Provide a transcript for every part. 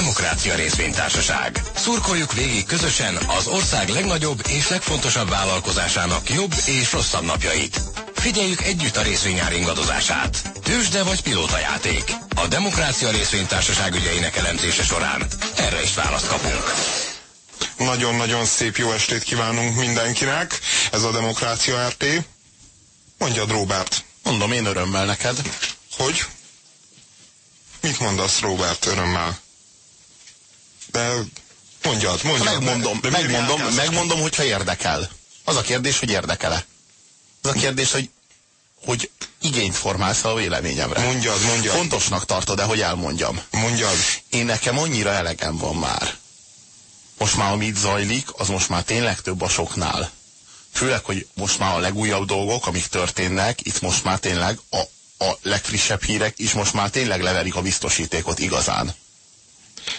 Demokrácia Részvénytársaság. Szurkoljuk végig közösen az ország legnagyobb és legfontosabb vállalkozásának jobb és rosszabb napjait. Figyeljük együtt a részvényár ingadozását. Tősde vagy játék. A Demokrácia Részvénytársaság ügyeinek elemzése során erre is választ kapunk. Nagyon-nagyon szép jó estét kívánunk mindenkinek. Ez a Demokrácia RT. Mondjad, Robert. Mondom én örömmel neked. Hogy? Mit mondasz, Robert, örömmel? De mondjad, mondjad. Megmondom, de, de megmondom, megmondom, hogyha érdekel. Az a kérdés, hogy érdekele. Az a kérdés, hogy, hogy igényt formálsz a véleményemre. Mondjad, mondjad. Fontosnak tartod-e, hogy elmondjam? Mondjad. Én nekem annyira elegem van már. Most már amit zajlik, az most már tényleg több a soknál. Főleg, hogy most már a legújabb dolgok, amik történnek, itt most már tényleg a, a legfrissebb hírek is most már tényleg leverik a biztosítékot igazán.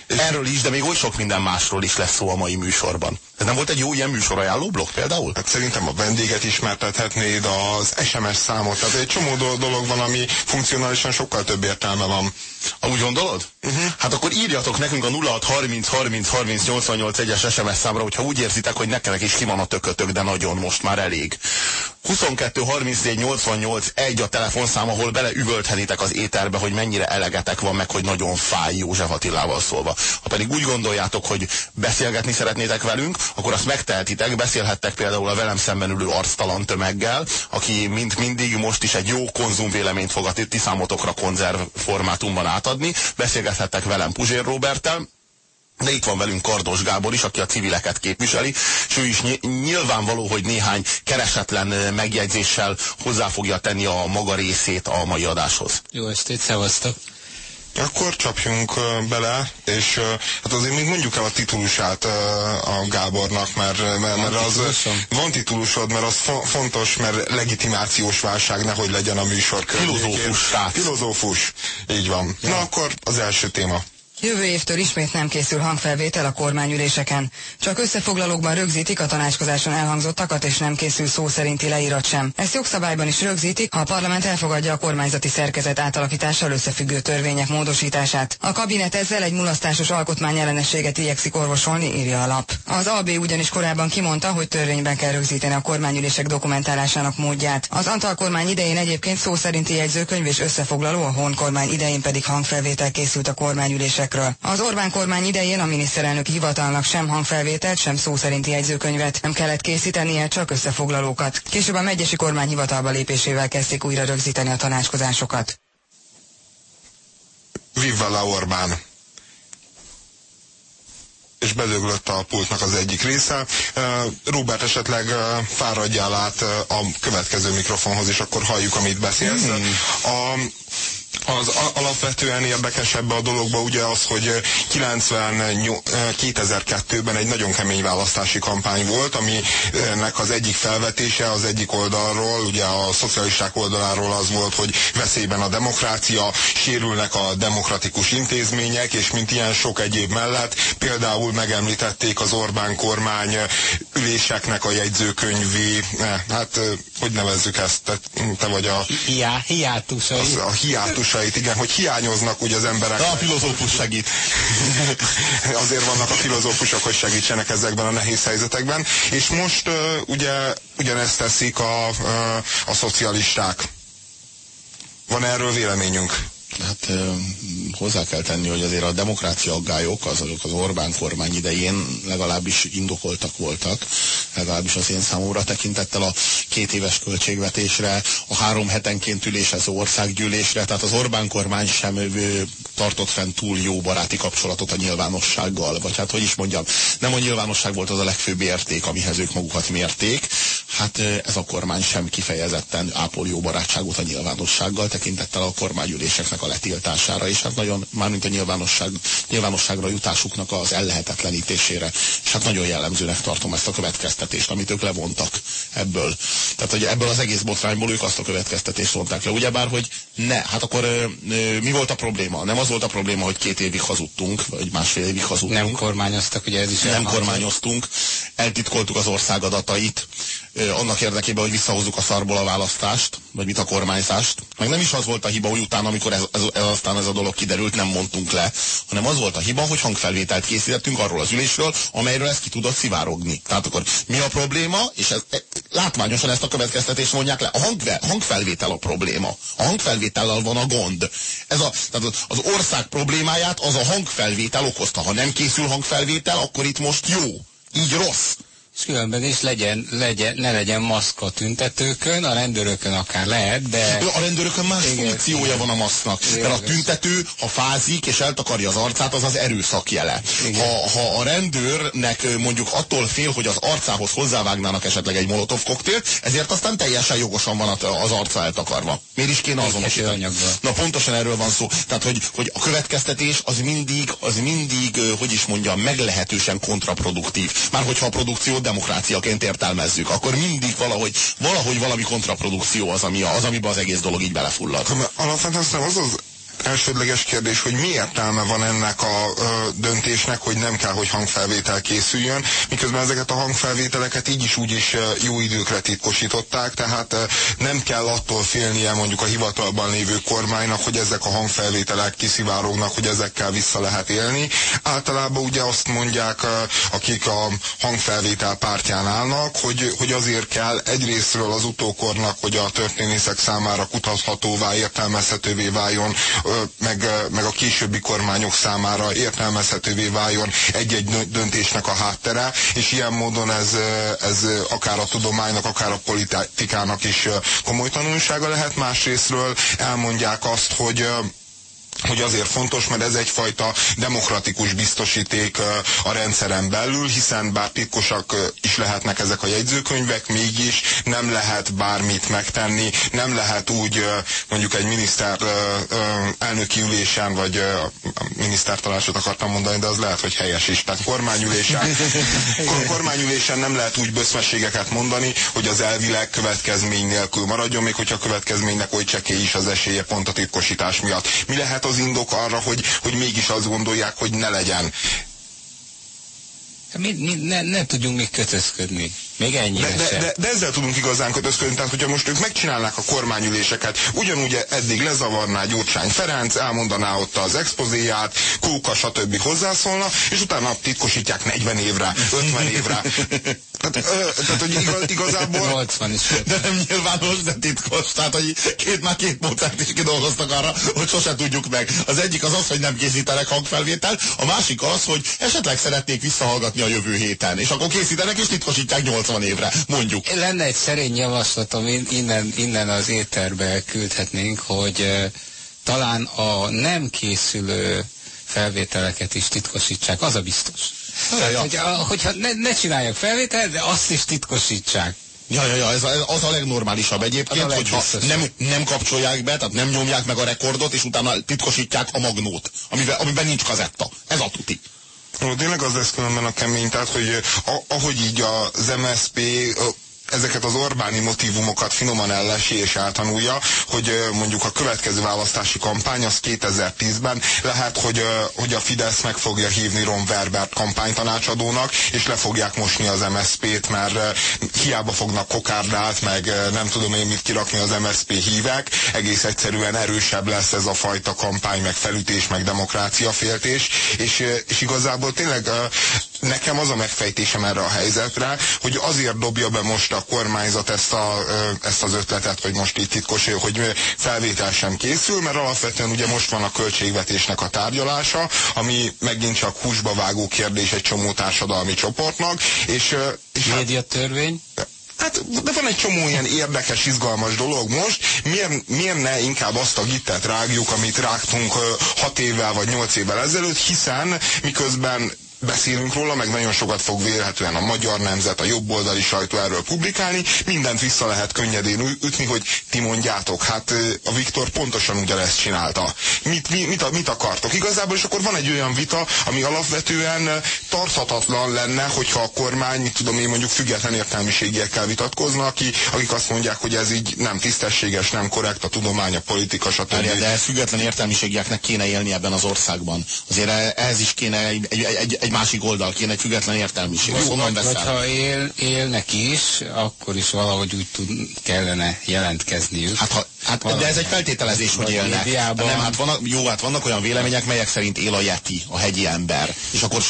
Erről is, de még oly sok minden másról is lesz szó a mai műsorban. Ez nem volt egy jó ilyen műsor ajánlóblog például? Hát szerintem a vendéget ismertethetnéd, az SMS számot, tehát egy csomó dolog van, ami funkcionálisan sokkal több értelme van. Úgy gondolod? Uh-huh. Hát akkor írjatok nekünk a 06 30 30 30 88 egyes SMS számra, hogyha úgy érzitek, hogy nekem is ki van a tökötök, de nagyon most már elég. 22 34 88 1 a telefonszám, ahol beleüvölthetitek az éterbe, hogy mennyire elegetek van, meg hogy nagyon fáj József Attilával szólva. Ha pedig úgy gondoljátok, hogy beszélgetni szeretnétek velünk, akkor azt megtehetitek, beszélhettek például a velem szemben ülő arctalan tömeggel, aki mint mindig most is egy jó konzumvéleményt fog a ti számotokra konzerv formátumban átadni. Beszélgethettek velem Puzsér Robertel, de itt van velünk Kardos Gábor is, aki a civileket képviseli, és ő is nyilvánvaló, hogy néhány keresetlen megjegyzéssel hozzá fogja tenni a maga részét a mai adáshoz. Jó estét, szevasztok! Akkor csapjunk bele, és hát azért még mondjuk el a titulusát a Gábornak, mert, mert, mert az van titulusod, mert az fontos, mert legitimációs válság nehogy legyen a műsor Filozófus. Filozófus, így van. Ja. Na akkor az első téma. Jövő évtől ismét nem készül hangfelvétel a kormányüléseken. Csak összefoglalókban rögzítik a tanácskozáson elhangzottakat, és nem készül szó szerinti leírat sem. Ezt jogszabályban is rögzítik, ha a parlament elfogadja a kormányzati szerkezet átalakítással összefüggő törvények módosítását. A kabinet ezzel egy mulasztásos alkotmányellenességet igyekszik orvosolni, írja a lap. Az AB ugyanis korábban kimondta, hogy törvényben kell rögzíteni a kormányülések dokumentálásának módját. Az Antal kormány idején egyébként szó szerinti jegyzőkönyv és összefoglaló, a Hon kormány idején pedig hangfelvétel készült a kormányülések kérdésekről. Az Orbán kormány idején a miniszterelnök hivatalnak sem hangfelvételt, sem szó szerinti jegyzőkönyvet nem kellett készítenie, csak összefoglalókat. Később a megyesi kormány hivatalba lépésével kezdték újra rögzíteni a tanácskozásokat. Viva la Orbán! és bedöglött a pultnak az egyik része. Robert, esetleg fáradjál át a következő mikrofonhoz, és akkor halljuk, amit beszélsz. Hmm. A, az alapvetően érdekesebb a dologba ugye az, hogy 2002-ben egy nagyon kemény választási kampány volt, aminek az egyik felvetése az egyik oldalról, ugye a szocialisták oldaláról az volt, hogy veszélyben a demokrácia, sérülnek a demokratikus intézmények, és mint ilyen sok egyéb mellett például megemlítették az Orbán kormány üléseknek a jegyzőkönyvi, hát hogy nevezzük ezt, te, te vagy a... Hiá, hiátusai. a hiátus filozófusait, igen, hogy hiányoznak ugye az emberek. De a filozófus segít. Azért vannak a filozófusok, hogy segítsenek ezekben a nehéz helyzetekben. És most uh, ugye ugyanezt teszik a, uh, a szocialisták. Van erről véleményünk? Hát hozzá kell tenni, hogy azért a demokrácia aggályok azok az Orbán kormány idején legalábbis indokoltak voltak, legalábbis az én számomra tekintettel a két éves költségvetésre, a három hetenként ülésező országgyűlésre, tehát az Orbán kormány sem tartott fenn túl jó baráti kapcsolatot a nyilvánossággal, vagy hát hogy is mondjam, nem a nyilvánosság volt az a legfőbb érték, amihez ők magukat mérték, hát ez a kormány sem kifejezetten ápol jó barátságot a nyilvánossággal, tekintettel a kormányüléseknek a letiltására, és hát nagyon, mármint a nyilvánosság, nyilvánosságra jutásuknak az ellehetetlenítésére. És hát nagyon jellemzőnek tartom ezt a következtetést, amit ők levontak ebből. Tehát, hogy ebből az egész botrányból ők azt a következtetést vonták le. Ugyebár, hogy Ne, hát akkor ö, mi volt a probléma? Nem az volt a probléma, hogy két évig hazudtunk, vagy másfél évig hazudtunk. Nem kormányoztak, ugye ez is nem kormányoztunk, eltitkoltuk az ország adatait, annak érdekében, hogy visszahozzuk a szarból a választást, vagy mit a kormányzást. Meg nem is az volt a hiba, hogy utána, amikor ez, ez, ez aztán ez a dolog kiderült, nem mondtunk le, hanem az volt a hiba, hogy hangfelvételt készítettünk arról az ülésről, amelyről ez ki tudott szivárogni. Tehát akkor mi a probléma, és ez, e, látványosan ezt a következtetést mondják le. A hangve, hangfelvétel a probléma. A hangfelvétellel van a gond. Ez a, tehát az ország problémáját az a hangfelvétel okozta. Ha nem készül hangfelvétel, akkor itt most jó. Így rossz. És különben is legyen, legyen, ne legyen maszk a tüntetőkön, a rendőrökön akár lehet, de A rendőrökön más Igen, funkciója igen. van a masznak. Igen, Mert a tüntető, ha fázik és eltakarja az arcát, az az erőszak jele. Igen. Ha, ha a rendőrnek mondjuk attól fél, hogy az arcához hozzávágnának esetleg egy molotov koktélt, ezért aztán teljesen jogosan van az arca eltakarva. Miért is kéne azonosítani? Na pontosan erről van szó. Tehát, hogy, hogy a következtetés az mindig, az mindig, hogy is mondjam, meglehetősen kontraproduktív. Már hogyha a produkciót demokráciaként értelmezzük, akkor mindig valahogy, valahogy valami kontraprodukció az, ami, az amiben az egész dolog így belefullad. Alapvetően szerintem az az elsődleges kérdés, hogy mi értelme van ennek a döntésnek, hogy nem kell, hogy hangfelvétel készüljön, miközben ezeket a hangfelvételeket így is úgy is jó időkre titkosították, tehát nem kell attól félnie mondjuk a hivatalban lévő kormánynak, hogy ezek a hangfelvételek kiszivárognak, hogy ezekkel vissza lehet élni. Általában ugye azt mondják, akik a hangfelvétel pártján állnak, hogy, hogy azért kell egyrésztről az utókornak, hogy a történészek számára kutathatóvá, értelmezhetővé váljon, meg, meg a későbbi kormányok számára értelmezhetővé váljon egy-egy dö- döntésnek a háttere, és ilyen módon ez, ez akár a tudománynak, akár a politikának is komoly tanulsága lehet. Másrésztről elmondják azt, hogy hogy azért fontos, mert ez egyfajta demokratikus biztosíték a rendszeren belül, hiszen bár titkosak is lehetnek ezek a jegyzőkönyvek, mégis nem lehet bármit megtenni, nem lehet úgy mondjuk egy miniszter elnöki ülésen, vagy ö, minisztertanácsot akartam mondani, de az lehet, hogy helyes is. Tehát kormányülésen, kor- kormányülésen nem lehet úgy böszmességeket mondani, hogy az elvileg következmény nélkül maradjon, még hogyha a következménynek oly csekély is az esélye pont a titkosítás miatt. Mi lehet az indok arra, hogy, hogy mégis azt gondolják, hogy ne legyen? mi, mi, ne, ne tudjunk még kötözködni. Még ennyire De, de, de, de ezzel tudunk igazán kötözködni, tehát hogyha most ők megcsinálnák a kormányüléseket, ugyanúgy eddig lezavarná Gyurcsány Ferenc, elmondaná ott az expozéját, Kóka, stb. hozzászólna, és utána titkosítják 40 évre, 50 évre. Tehát, ö, tehát hogy igaz, igazából 80 is. De nem nyilvános, de titkos. Tehát, hogy két, már két módszert is kidolgoztak arra, hogy sose tudjuk meg. Az egyik az az, hogy nem készítenek hangfelvétel, a másik az, hogy esetleg szeretnék visszahallgatni a jövő héten. És akkor készítenek és titkosítják 80 évre, mondjuk. Lenne egy szerény javaslatom, in- innen, innen az éterbe küldhetnénk, hogy talán a nem készülő felvételeket is titkosítsák, az a biztos. Tehát, ja. hogy, a, hogyha ne, ne csinálják felvételt, de azt is titkosítsák. Ja, ja, ja, ez, ez az a legnormálisabb egyébként, a hogyha nem, nem kapcsolják be, tehát nem nyomják meg a rekordot, és utána titkosítják a magnót, amiben, amiben nincs kazetta. Ez a tuti. Ó, tényleg az lesz különben a kemény, tehát hogy ö, a, ahogy így az MSP ö, ezeket az Orbáni motivumokat finoman ellesi és eltanulja, hogy mondjuk a következő választási kampány az 2010-ben lehet, hogy, hogy a Fidesz meg fogja hívni Ron Verbert kampánytanácsadónak, és le fogják mosni az MSZP-t, mert hiába fognak kokárdát, meg nem tudom én mit kirakni az MSZP hívek, egész egyszerűen erősebb lesz ez a fajta kampány, meg felütés, meg demokrácia féltés, és, és igazából tényleg nekem az a megfejtésem erre a helyzetre, hogy azért dobja be most a kormányzat ezt, a, ezt az ötletet, hogy most így titkos, hogy felvétel sem készül, mert alapvetően ugye most van a költségvetésnek a tárgyalása, ami megint csak húsba vágó kérdés egy csomó társadalmi csoportnak, és, és hát, Médiatörvény, Hát, de van egy csomó ilyen érdekes, izgalmas dolog most. Miért, miért ne inkább azt a gittet rágjuk, amit rágtunk ö, hat évvel vagy nyolc évvel ezelőtt, hiszen miközben beszélünk róla, meg nagyon sokat fog vélhetően a magyar nemzet, a jobboldali sajtó erről publikálni, mindent vissza lehet könnyedén ütni, hogy ti mondjátok, hát a Viktor pontosan ugyanezt csinálta. Mit, mit, mit, mit akartok? Igazából, és akkor van egy olyan vita, ami alapvetően tarthatatlan lenne, hogyha a kormány, tudom én mondjuk független értelmiségiekkel vitatkozna, aki, akik azt mondják, hogy ez így nem tisztességes, nem korrekt, a tudomány, a politika, stb. Várja, de független értelmiségieknek kéne élni ebben az országban. Azért ehhez is kéne egy, egy, egy másik oldal, kéne egy független értelmiség. Jó, vagy, vagy ha él, élnek is, akkor is valahogy úgy tud, kellene jelentkezniük. Hát, ha, hát de ez egy feltételezés, hogy élnek. Médiában... Nem, hát vannak, jó, hát vannak olyan vélemények, melyek szerint él a Yeti, a hegyi ember. És akkor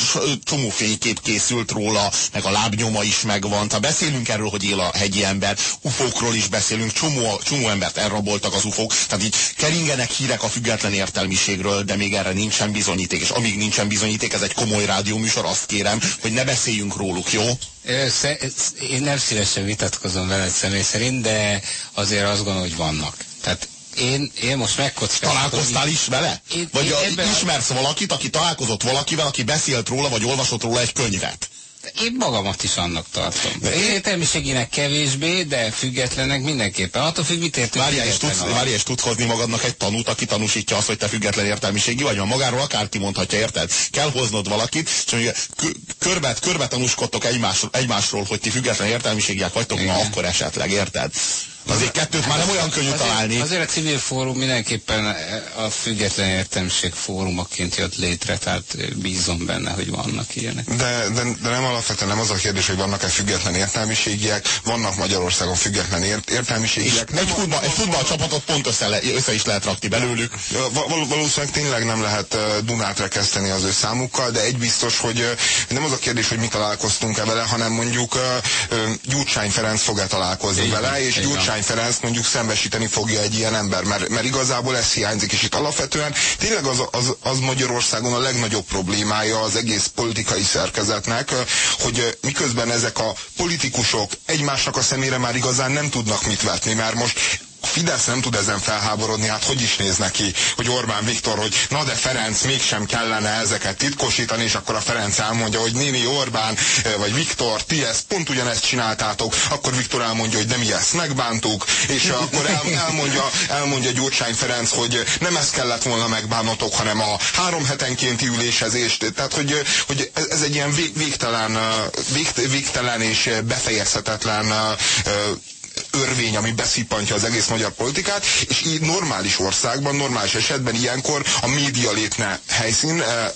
csomó fénykép készült róla, meg a lábnyoma is megvan. Tehát beszélünk erről, hogy él a hegyi ember, ufókról is beszélünk, csomó, csomó embert elraboltak az ufók. Tehát így keringenek hírek a független értelmiségről, de még erre nincsen bizonyíték. És amíg nincsen bizonyíték, ez egy komoly rádióműsor, azt kérem, hogy ne beszéljünk róluk, jó? Én nem szívesen vitatkozom veled személy szerint, de azért azt gondolom, hogy vannak. Tehát én, én most megkockáztam. Találkoztál is vele? Én, vagy én a, ismersz a... valakit, aki találkozott valakivel, aki beszélt róla, vagy olvasott róla egy könyvet? Én magamat is annak tartom. De én értelmiségének kevésbé, de függetlenek mindenképpen. Attól függ, mit értünk. Várjál, és tudsz, várjál, és tudsz hozni magadnak egy tanút, aki tanúsítja azt, hogy te független értelmiségi vagy, mert magáról akár kimondhatja, érted? Kell hoznod valakit, és mondjuk körbet, körbe tanúskodtok egymásról, egymásról, hogy ti független értelmiségiek vagytok, Igen. na akkor esetleg, érted? Azért kettőt már nem olyan könnyű azért, találni. Azért a civil fórum mindenképpen a független értelmiség fórumaként jött létre, tehát bízom benne, hogy vannak ilyenek. De, de, de nem alapvetően nem az a kérdés, hogy vannak-e független értelmiségiek, vannak Magyarországon független ért, értelmiségiek. egy, futball, egy futballcsapatot pont össze, össze is lehet rakni belőlük. Val, valószínűleg tényleg nem lehet Dunát rekeszteni az ő számukkal, de egy biztos, hogy nem az a kérdés, hogy mi találkoztunk-e vele, hanem mondjuk Gyurcsány Ferenc fog-e találkozni vele, és Gyurcsány Gyurcsány Ferenc mondjuk szembesíteni fogja egy ilyen ember, mert, mert igazából ez hiányzik, és itt alapvetően tényleg az, az, az Magyarországon a legnagyobb problémája az egész politikai szerkezetnek, hogy miközben ezek a politikusok egymásnak a szemére már igazán nem tudnak mit vetni, mert most a Fidesz nem tud ezen felháborodni, hát hogy is néz neki, hogy Orbán Viktor, hogy na de Ferenc, mégsem kellene ezeket titkosítani, és akkor a Ferenc elmondja, hogy Nini Orbán, eh, vagy Viktor, ti ezt pont ugyanezt csináltátok, akkor Viktor elmondja, hogy nem mi ezt megbántuk, és akkor el, elmondja, elmondja Gyurcsány Ferenc, hogy nem ezt kellett volna megbánotok, hanem a három hetenkénti ülésezést, tehát hogy, hogy ez egy ilyen végtelen, eh, végtelen és befejezhetetlen eh, örvény, ami beszippantja az egész magyar politikát, és így normális országban, normális esetben ilyenkor a média lépne helyszín e, e,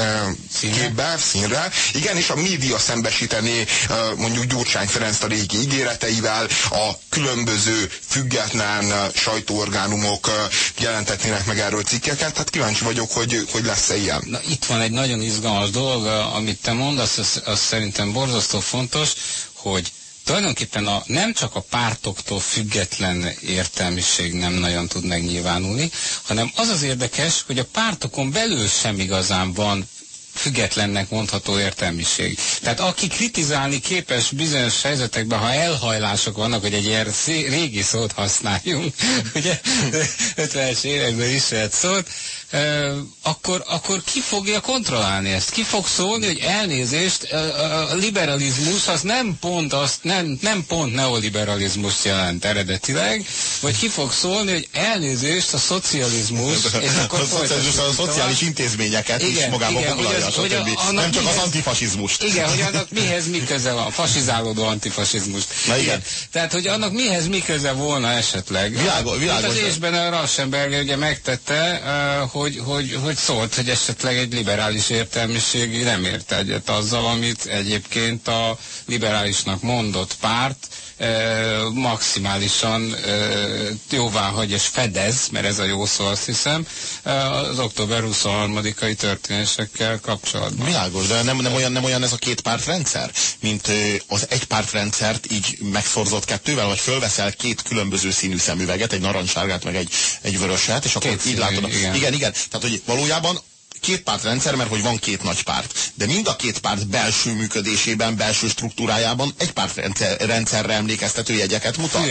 e, képbe, színre, igen, és a média szembesítené e, mondjuk Gyurcsány Ferenc a régi ígéreteivel, a különböző független sajtóorgánumok jelentetnének meg erről cikkeket, hát kíváncsi vagyok, hogy, hogy lesz-e ilyen. Na, itt van egy nagyon izgalmas dolog, amit te mondasz, az, az szerintem borzasztó fontos, hogy tulajdonképpen a, nem csak a pártoktól független értelmiség nem nagyon tud megnyilvánulni, hanem az az érdekes, hogy a pártokon belül sem igazán van függetlennek mondható értelmiség. Tehát aki kritizálni képes bizonyos helyzetekben, ha elhajlások vannak, hogy egy ilyen régi szót használjunk, ugye 50-es években ismert szót, akkor, akkor ki fogja kontrollálni ezt? Ki fog szólni, hogy elnézést, a liberalizmus az nem pont, azt, nem, nem pont neoliberalizmus jelent eredetileg, vagy ki fog szólni, hogy elnézést a szocializmus, és akkor a, szocializmus a szociális intézményeket igen, is magába igen, foglalja, az, hogy a, nem csak mihez, az antifasizmust. Igen, hogy annak mihez mi köze van, fasizálódó antifasizmus. Na igen. igen. Tehát, hogy annak mihez mi köze volna esetleg. Világos, világos. Az ésben a Rassenberger ugye megtette, hogy, hogy, hogy szólt, hogy esetleg egy liberális értelmiség nem ért egyet azzal, amit egyébként a liberálisnak mondott párt maximálisan jóvá hagy és fedez, mert ez a jó szó azt hiszem, az október 23-ai történésekkel kapcsolatban. Világos, de nem, nem, olyan, nem olyan ez a két pártrendszer, mint az egy pártrendszert így megszorzott kettővel, vagy fölveszel két különböző színű szemüveget, egy narancssárgát, meg egy, egy vöröset, és akkor két így színű, látod. Igen. igen, igen. Tehát, hogy valójában két pártrendszer, mert hogy van két nagy párt. De mind a két párt belső működésében, belső struktúrájában egy pártrendszerre emlékeztető jegyeket mutat.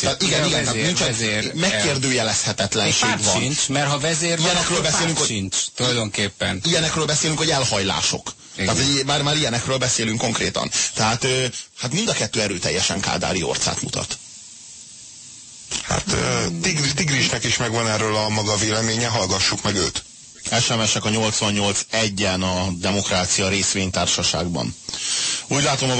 Tehát igen, igen, vezér, nincs vezér, megkérdőjelezhetetlenség egy van. Sincs, mert ha vezér van, Ilyenekről beszélünk, hogy, sincs, tulajdonképpen. Ilyenekről beszélünk, hogy elhajlások Tehát, hogy már, már ilyenekről beszélünk konkrétan. Tehát hát mind a kettő erőteljesen kádári orcát mutat. Hát Tigris, Tigrisnek is megvan erről a maga véleménye, hallgassuk meg őt. SMS-ek a 88.1-en a Demokrácia részvénytársaságban. Úgy látom, a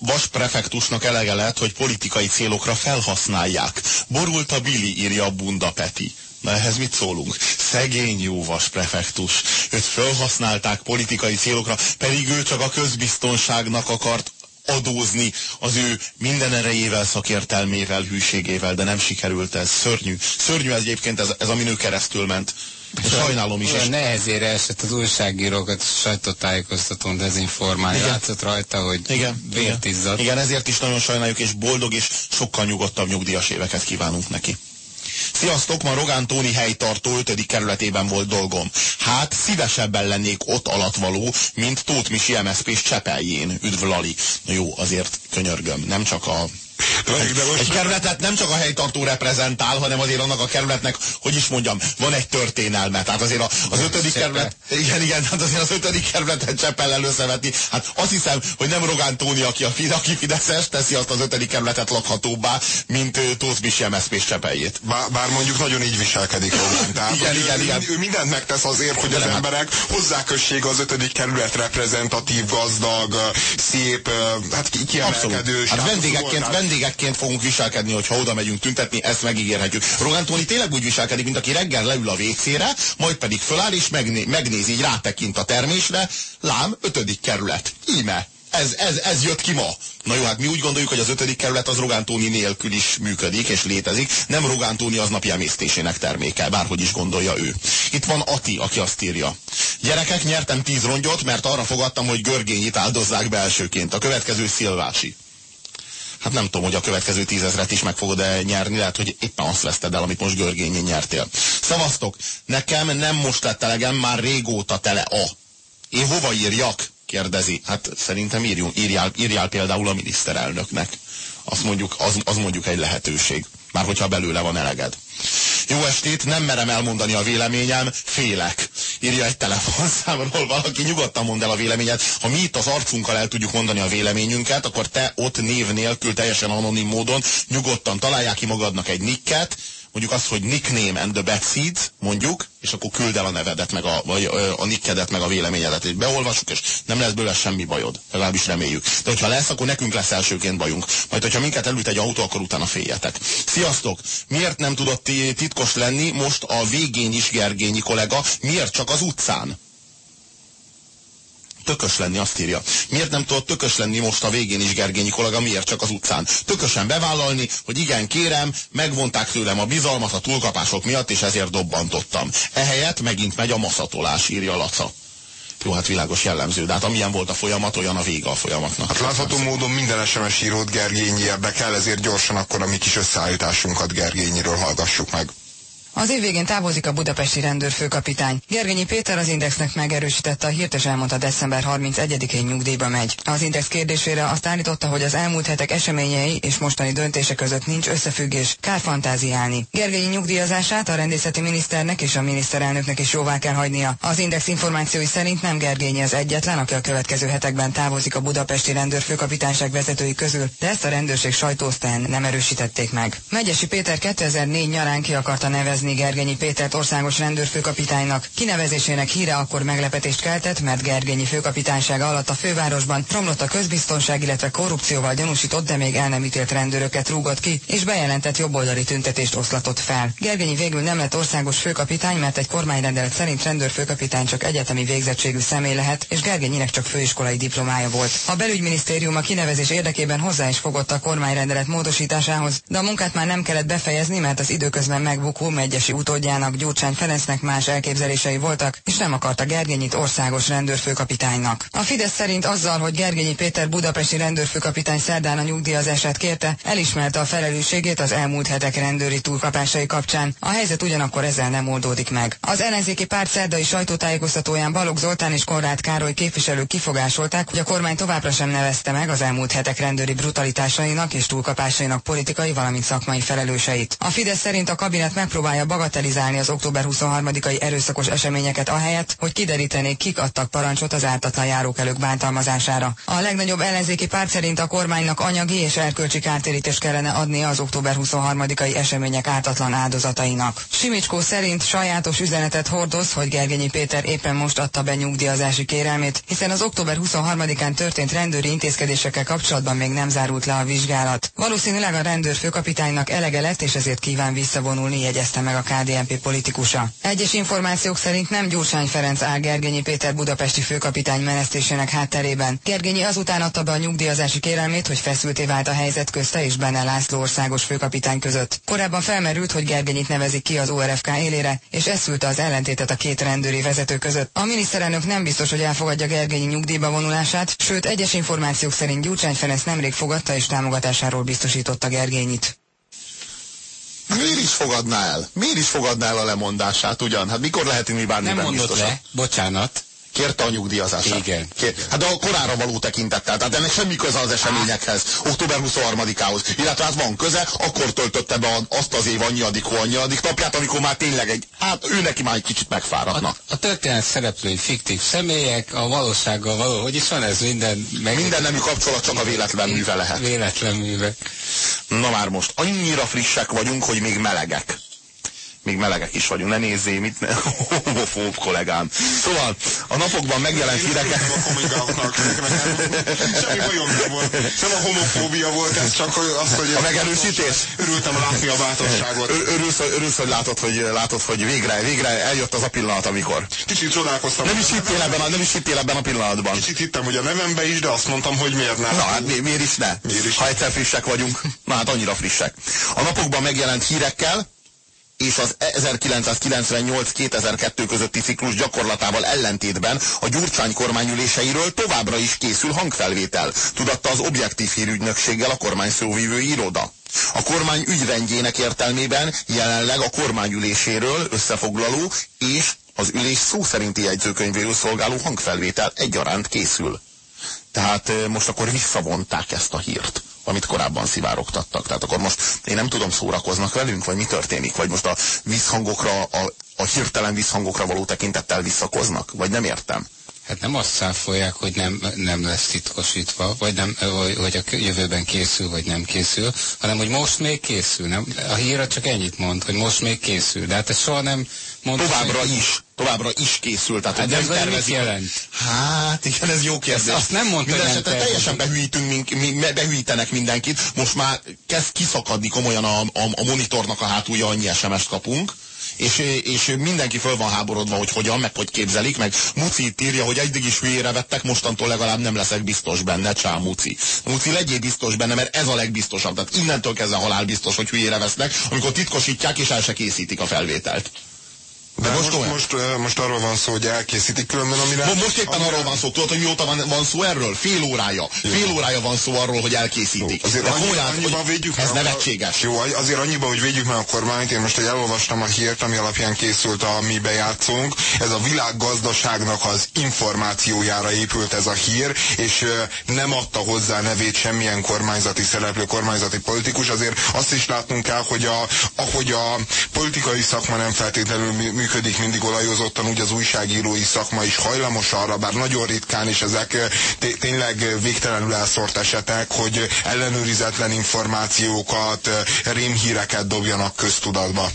vasprefektusnak elege lett, hogy politikai célokra felhasználják. Borult a Billy, írja a Bunda Peti. Na ehhez mit szólunk? Szegény jó vasprefektus. Őt felhasználták politikai célokra, pedig ő csak a közbiztonságnak akart adózni az ő minden erejével, szakértelmével, hűségével, de nem sikerült ez. Szörnyű. Szörnyű ez egyébként, ez, ez a minő keresztül ment. Sajnálom is. Olyan nehezére esett az újságírókat sajtótájékoztatón dezinformálni. Igen. Látszott rajta, hogy igen, vért igen. igen, ezért is nagyon sajnáljuk, és boldog és sokkal nyugodtabb nyugdíjas éveket kívánunk neki. Sziasztok, ma Rogán Tóni helytartó 5. kerületében volt dolgom. Hát szívesebben lennék ott alatvaló, mint Tóth Misi MSZP és Csepeljén. Üdv Lali. Na jó, azért könyörgöm, nem csak a egy kerületet nem csak a helytartó reprezentál, hanem azért annak a kerületnek, hogy is mondjam, van egy történelme. Tehát azért az ötödik kerület, igen, igen, hát azért az ötödik kerületet Csepel előszeveti. Hát azt hiszem, hogy nem Rogán Tóni, aki, a, aki Fideszes, teszi azt az ötödik kerületet lakhatóbbá, mint Tóth Bisi MSZP Csepeljét. Bár, bár mondjuk nagyon így viselkedik Rogán. Tehát, igen, igen, ő, igen. Ő mindent megtesz azért, hogy az emberek hozzákössék az ötödik kerület reprezentatív, gazdag, szép, hát kiemelkedő. Hát vendégekként, vendégekként fogunk viselkedni, hogyha oda megyünk tüntetni, ezt megígérhetjük. Rogán Tóni tényleg úgy viselkedik, mint aki reggel leül a vécére, majd pedig föláll és megné megnézi, így rátekint a termésre, lám, ötödik kerület. Íme. Ez, ez, ez jött ki ma. Na jó, hát mi úgy gondoljuk, hogy az ötödik kerület az Rogán Tóni nélkül is működik és létezik. Nem Rogán Tóni az napi emésztésének terméke, bárhogy is gondolja ő. Itt van Ati, aki azt írja. Gyerekek, nyertem tíz rongyot, mert arra fogadtam, hogy görgényit áldozzák belsőként. A következő szilvási hát nem tudom, hogy a következő tízezret is meg fogod-e nyerni, lehet, hogy éppen azt veszted el, amit most görgényén nyertél. Szavaztok, nekem nem most lett elegem, már régóta tele a. Én hova írjak? kérdezi. Hát szerintem írjunk, írjál, írjál például a miniszterelnöknek. Azt mondjuk, az, az mondjuk egy lehetőség. Már hogyha belőle van eleged. Jó estét, nem merem elmondani a véleményem, félek. Írja egy telefonszámról valaki, nyugodtan mond el a véleményed. Ha mi itt az arcunkkal el tudjuk mondani a véleményünket, akkor te ott név nélkül, teljesen anonim módon nyugodtan találják ki magadnak egy nicket, mondjuk azt, hogy nickname and the bad seeds, mondjuk, és akkor küld el a nevedet, meg a, vagy a nickedet, meg a véleményedet, és beolvassuk, és nem lesz bőle semmi bajod. Legalábbis reméljük. De hogyha lesz, akkor nekünk lesz elsőként bajunk. Majd, hogyha minket elüt egy autó, akkor utána féljetek. Sziasztok! Miért nem tudott titkos lenni most a végén is Gergényi kollega? Miért csak az utcán? Tökös lenni, azt írja. Miért nem tudott tökös lenni most a végén is Gergényi kollega, miért csak az utcán? Tökösen bevállalni, hogy igen, kérem, megvonták tőlem a bizalmat a túlkapások miatt, és ezért dobbantottam. Ehelyett megint megy a maszatolás, írja Laca. Jó, hát világos jellemző, de hát amilyen volt a folyamat, olyan a vége a folyamatnak. Hát látható módon minden SMS írót Gergényi érdekel, ezért gyorsan akkor a mi kis összeállításunkat Gergényiről hallgassuk meg. Az év végén távozik a budapesti rendőrfőkapitány. Gergenyi Péter az Indexnek megerősítette a hírt, és elmondta december 31-én nyugdíjba megy. Az Index kérdésére azt állította, hogy az elmúlt hetek eseményei és mostani döntése között nincs összefüggés, kár fantáziálni. Gergenyi nyugdíjazását a rendészeti miniszternek és a miniszterelnöknek is jóvá kell hagynia. Az Index információi szerint nem Gergényi az egyetlen, aki a következő hetekben távozik a budapesti rendőrfőkapitányság vezetői közül, de ezt a rendőrség sajtóztán nem erősítették meg. Megyesi Péter 2004 nyarán ki akarta nevezni kinevezni Gergenyi Pétert országos rendőrfőkapitánynak. Kinevezésének híre akkor meglepetést keltett, mert Gergenyi főkapitánysága alatt a fővárosban romlott a közbiztonság, illetve korrupcióval gyanúsított, de még el nem ítélt rendőröket rúgott ki, és bejelentett jobboldali tüntetést oszlatott fel. Gergenyi végül nem lett országos főkapitány, mert egy kormányrendelet szerint rendőrfőkapitány csak egyetemi végzettségű személy lehet, és Gergenyinek csak főiskolai diplomája volt. A belügyminisztérium a kinevezés érdekében hozzá is fogott a kormányrendelet módosításához, de a munkát már nem kellett befejezni, mert az időközben megbukó megy egyesi utódjának Gyurcsány Ferencnek más elképzelései voltak, és nem akarta Gergényit országos rendőrfőkapitánynak. A Fidesz szerint azzal, hogy Gergényi Péter budapesti rendőrfőkapitány szerdán a nyugdíjazását kérte, elismerte a felelősségét az elmúlt hetek rendőri túlkapásai kapcsán. A helyzet ugyanakkor ezzel nem oldódik meg. Az ellenzéki párt szerdai sajtótájékoztatóján Balogh Zoltán és Konrád Károly képviselők kifogásolták, hogy a kormány továbbra sem nevezte meg az elmúlt hetek rendőri brutalitásainak és túlkapásainak politikai, valamint szakmai felelőseit. A Fidesz szerint a kabinet megpróbálja megpróbálja bagatelizálni az október 23-ai erőszakos eseményeket ahelyett, hogy kiderítenék, kik adtak parancsot az ártatlan járókelők bántalmazására. A legnagyobb ellenzéki párt szerint a kormánynak anyagi és erkölcsi kártérítést kellene adni az október 23-ai események ártatlan áldozatainak. Simicskó szerint sajátos üzenetet hordoz, hogy Gergenyi Péter éppen most adta be nyugdíjazási kérelmét, hiszen az október 23-án történt rendőri intézkedésekkel kapcsolatban még nem zárult le a vizsgálat. Valószínűleg a rendőr főkapitánynak elege lett, és ezért kíván visszavonulni, jegyezte meg a KDNP politikusa. Egyes információk szerint nem Gyurcsány Ferenc áll Gergenyi Péter budapesti főkapitány menesztésének hátterében. Gergenyi azután adta be a nyugdíjazási kérelmét, hogy feszülté vált a helyzet közte és Benne László országos főkapitány között. Korábban felmerült, hogy Gergenyit nevezik ki az ORFK élére, és ez szülte az ellentétet a két rendőri vezető között. A miniszterelnök nem biztos, hogy elfogadja Gergenyi nyugdíjba vonulását, sőt egyes információk szerint Gyurcsány Ferenc nemrég fogadta és támogatásáról biztosította Gergényit. Miért is fogadná el? Miért is fogadná el a lemondását ugyan? Hát mikor lehetünk mi bármiben Nem mondott biztosak? le, bocsánat. Kérte a nyugdíjazását. Igen. Kér... Hát de a korára való tekintettel, tehát ennek semmi köze az eseményekhez, október 23-ához. Illetve hát van köze, akkor töltötte be azt az év annyiadik, annyiadik napját, amikor már tényleg egy, hát ő neki már egy kicsit megfáradna. A történet szereplői fiktív személyek, a valósággal való, hogy is van ez minden... Meg... Minden nemű kapcsolat csak a véletlen műve lehet. Véletlen műve. Na már most, annyira frissek vagyunk, hogy még melegek. Még melegek is vagyunk, ne nézzél, mit ne, homofób kollégám. Szóval a napokban megjelent híreket... Semmi bajom nem volt. Nem a homofóbia volt, ez csak az, hogy... A megerősítés? Örültem látni a bátorságot. Ör- Örülsz, örülsz, hogy látod, hogy, látod, hogy végre, végre eljött az a pillanat, amikor. Kicsit csodálkoztam. Nem is hittél ebben a, nem is hittél ebben a pillanatban. Kicsit hittem, hogy a nevembe is, de azt mondtam, hogy miért nem. Na hát mi, miért is ne? Miért is ha egyszer frissek vagyunk. Na hát annyira frissek. A napokban megjelent hírekkel, és az 1998-2002 közötti ciklus gyakorlatával ellentétben a Gyurcsány kormányüléseiről továbbra is készül hangfelvétel, tudatta az objektív hírügynökséggel a kormány szóvívő iroda. A kormány ügyrendjének értelmében jelenleg a kormányüléséről összefoglaló és az ülés szó szerinti jegyzőkönyvéről szolgáló hangfelvétel egyaránt készül. Tehát eh, most akkor visszavonták ezt a hírt amit korábban szivárogtattak. Tehát akkor most én nem tudom, szórakoznak velünk, vagy mi történik? Vagy most a visszhangokra, a, a hirtelen visszhangokra való tekintettel visszakoznak? Vagy nem értem? Hát nem azt száfolják, hogy nem, nem lesz titkosítva, vagy, nem, vagy, hogy a jövőben készül, vagy nem készül, hanem hogy most még készül. Nem? A híra csak ennyit mond, hogy most még készül. De hát ez soha nem mondta. Továbbra hogy... is. Továbbra is készül. Tehát, Hát hogy nem tervezik. jelent? Hát, igen, ez jó kérdés. Ezt azt nem mondta, hogy tervezik. teljesen behűítünk, mink, mi, behűítenek mindenkit. Most már kezd kiszakadni komolyan a, a, a monitornak a hátulja, annyi SMS-t kapunk. És, és mindenki föl van háborodva, hogy hogyan, meg hogy képzelik, meg Muci írja, hogy eddig is hülyére vettek, mostantól legalább nem leszek biztos benne, csá Muci. Muci, legyél biztos benne, mert ez a legbiztosabb. Tehát innentől kezdve halál biztos, hogy hülyére vesznek, amikor titkosítják és el se készítik a felvételt. De most most, most, most, most arról van szó, hogy elkészítik különben, amire... Mo- Most éppen amire- arról van szó, tudod, hogy mióta van, van szó erről? Fél órája. Fél órája van szó arról, hogy elkészítik. Azért De annyi, komolyan, annyiban hogy védjük ez nevetséges. Jó, azért annyiban, hogy védjük meg a kormányt, én most egy elolvastam a hírt, ami alapján készült a mi bejátszónk. Ez a világgazdaságnak az információjára épült ez a hír, és nem adta hozzá nevét semmilyen kormányzati szereplő, kormányzati politikus. Azért azt is látnunk kell, hogy a, ahogy a politikai szakma nem feltétlenül mű- működik mindig olajozottan, úgy az újságírói szakma is hajlamos arra, bár nagyon ritkán, és ezek té- tényleg végtelenül elszórt esetek, hogy ellenőrizetlen információkat, ö, rémhíreket dobjanak köztudatba.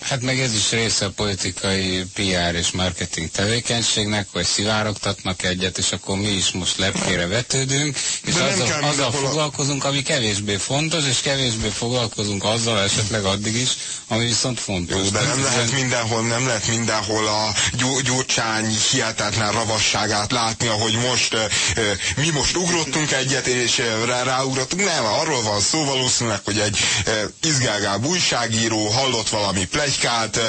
Hát meg ez is része a politikai PR és marketing tevékenységnek, hogy szivárogtatnak egyet, és akkor mi is most lepkére vetődünk, és De azzal, kell azzal foglalkozunk, ami kevésbé fontos, és kevésbé foglalkozunk azzal esetleg addig is, ami viszont fontos. Jó, de nem lehet mindenhol, nem lehet mindenhol a Gyur- Gyurcsány hihetetlen ravasságát látni, ahogy most mi most ugrottunk egyet, és rá, ráugrottunk. Nem, arról van szó valószínűleg, hogy egy izgágább újságíró hallott valami plegykát,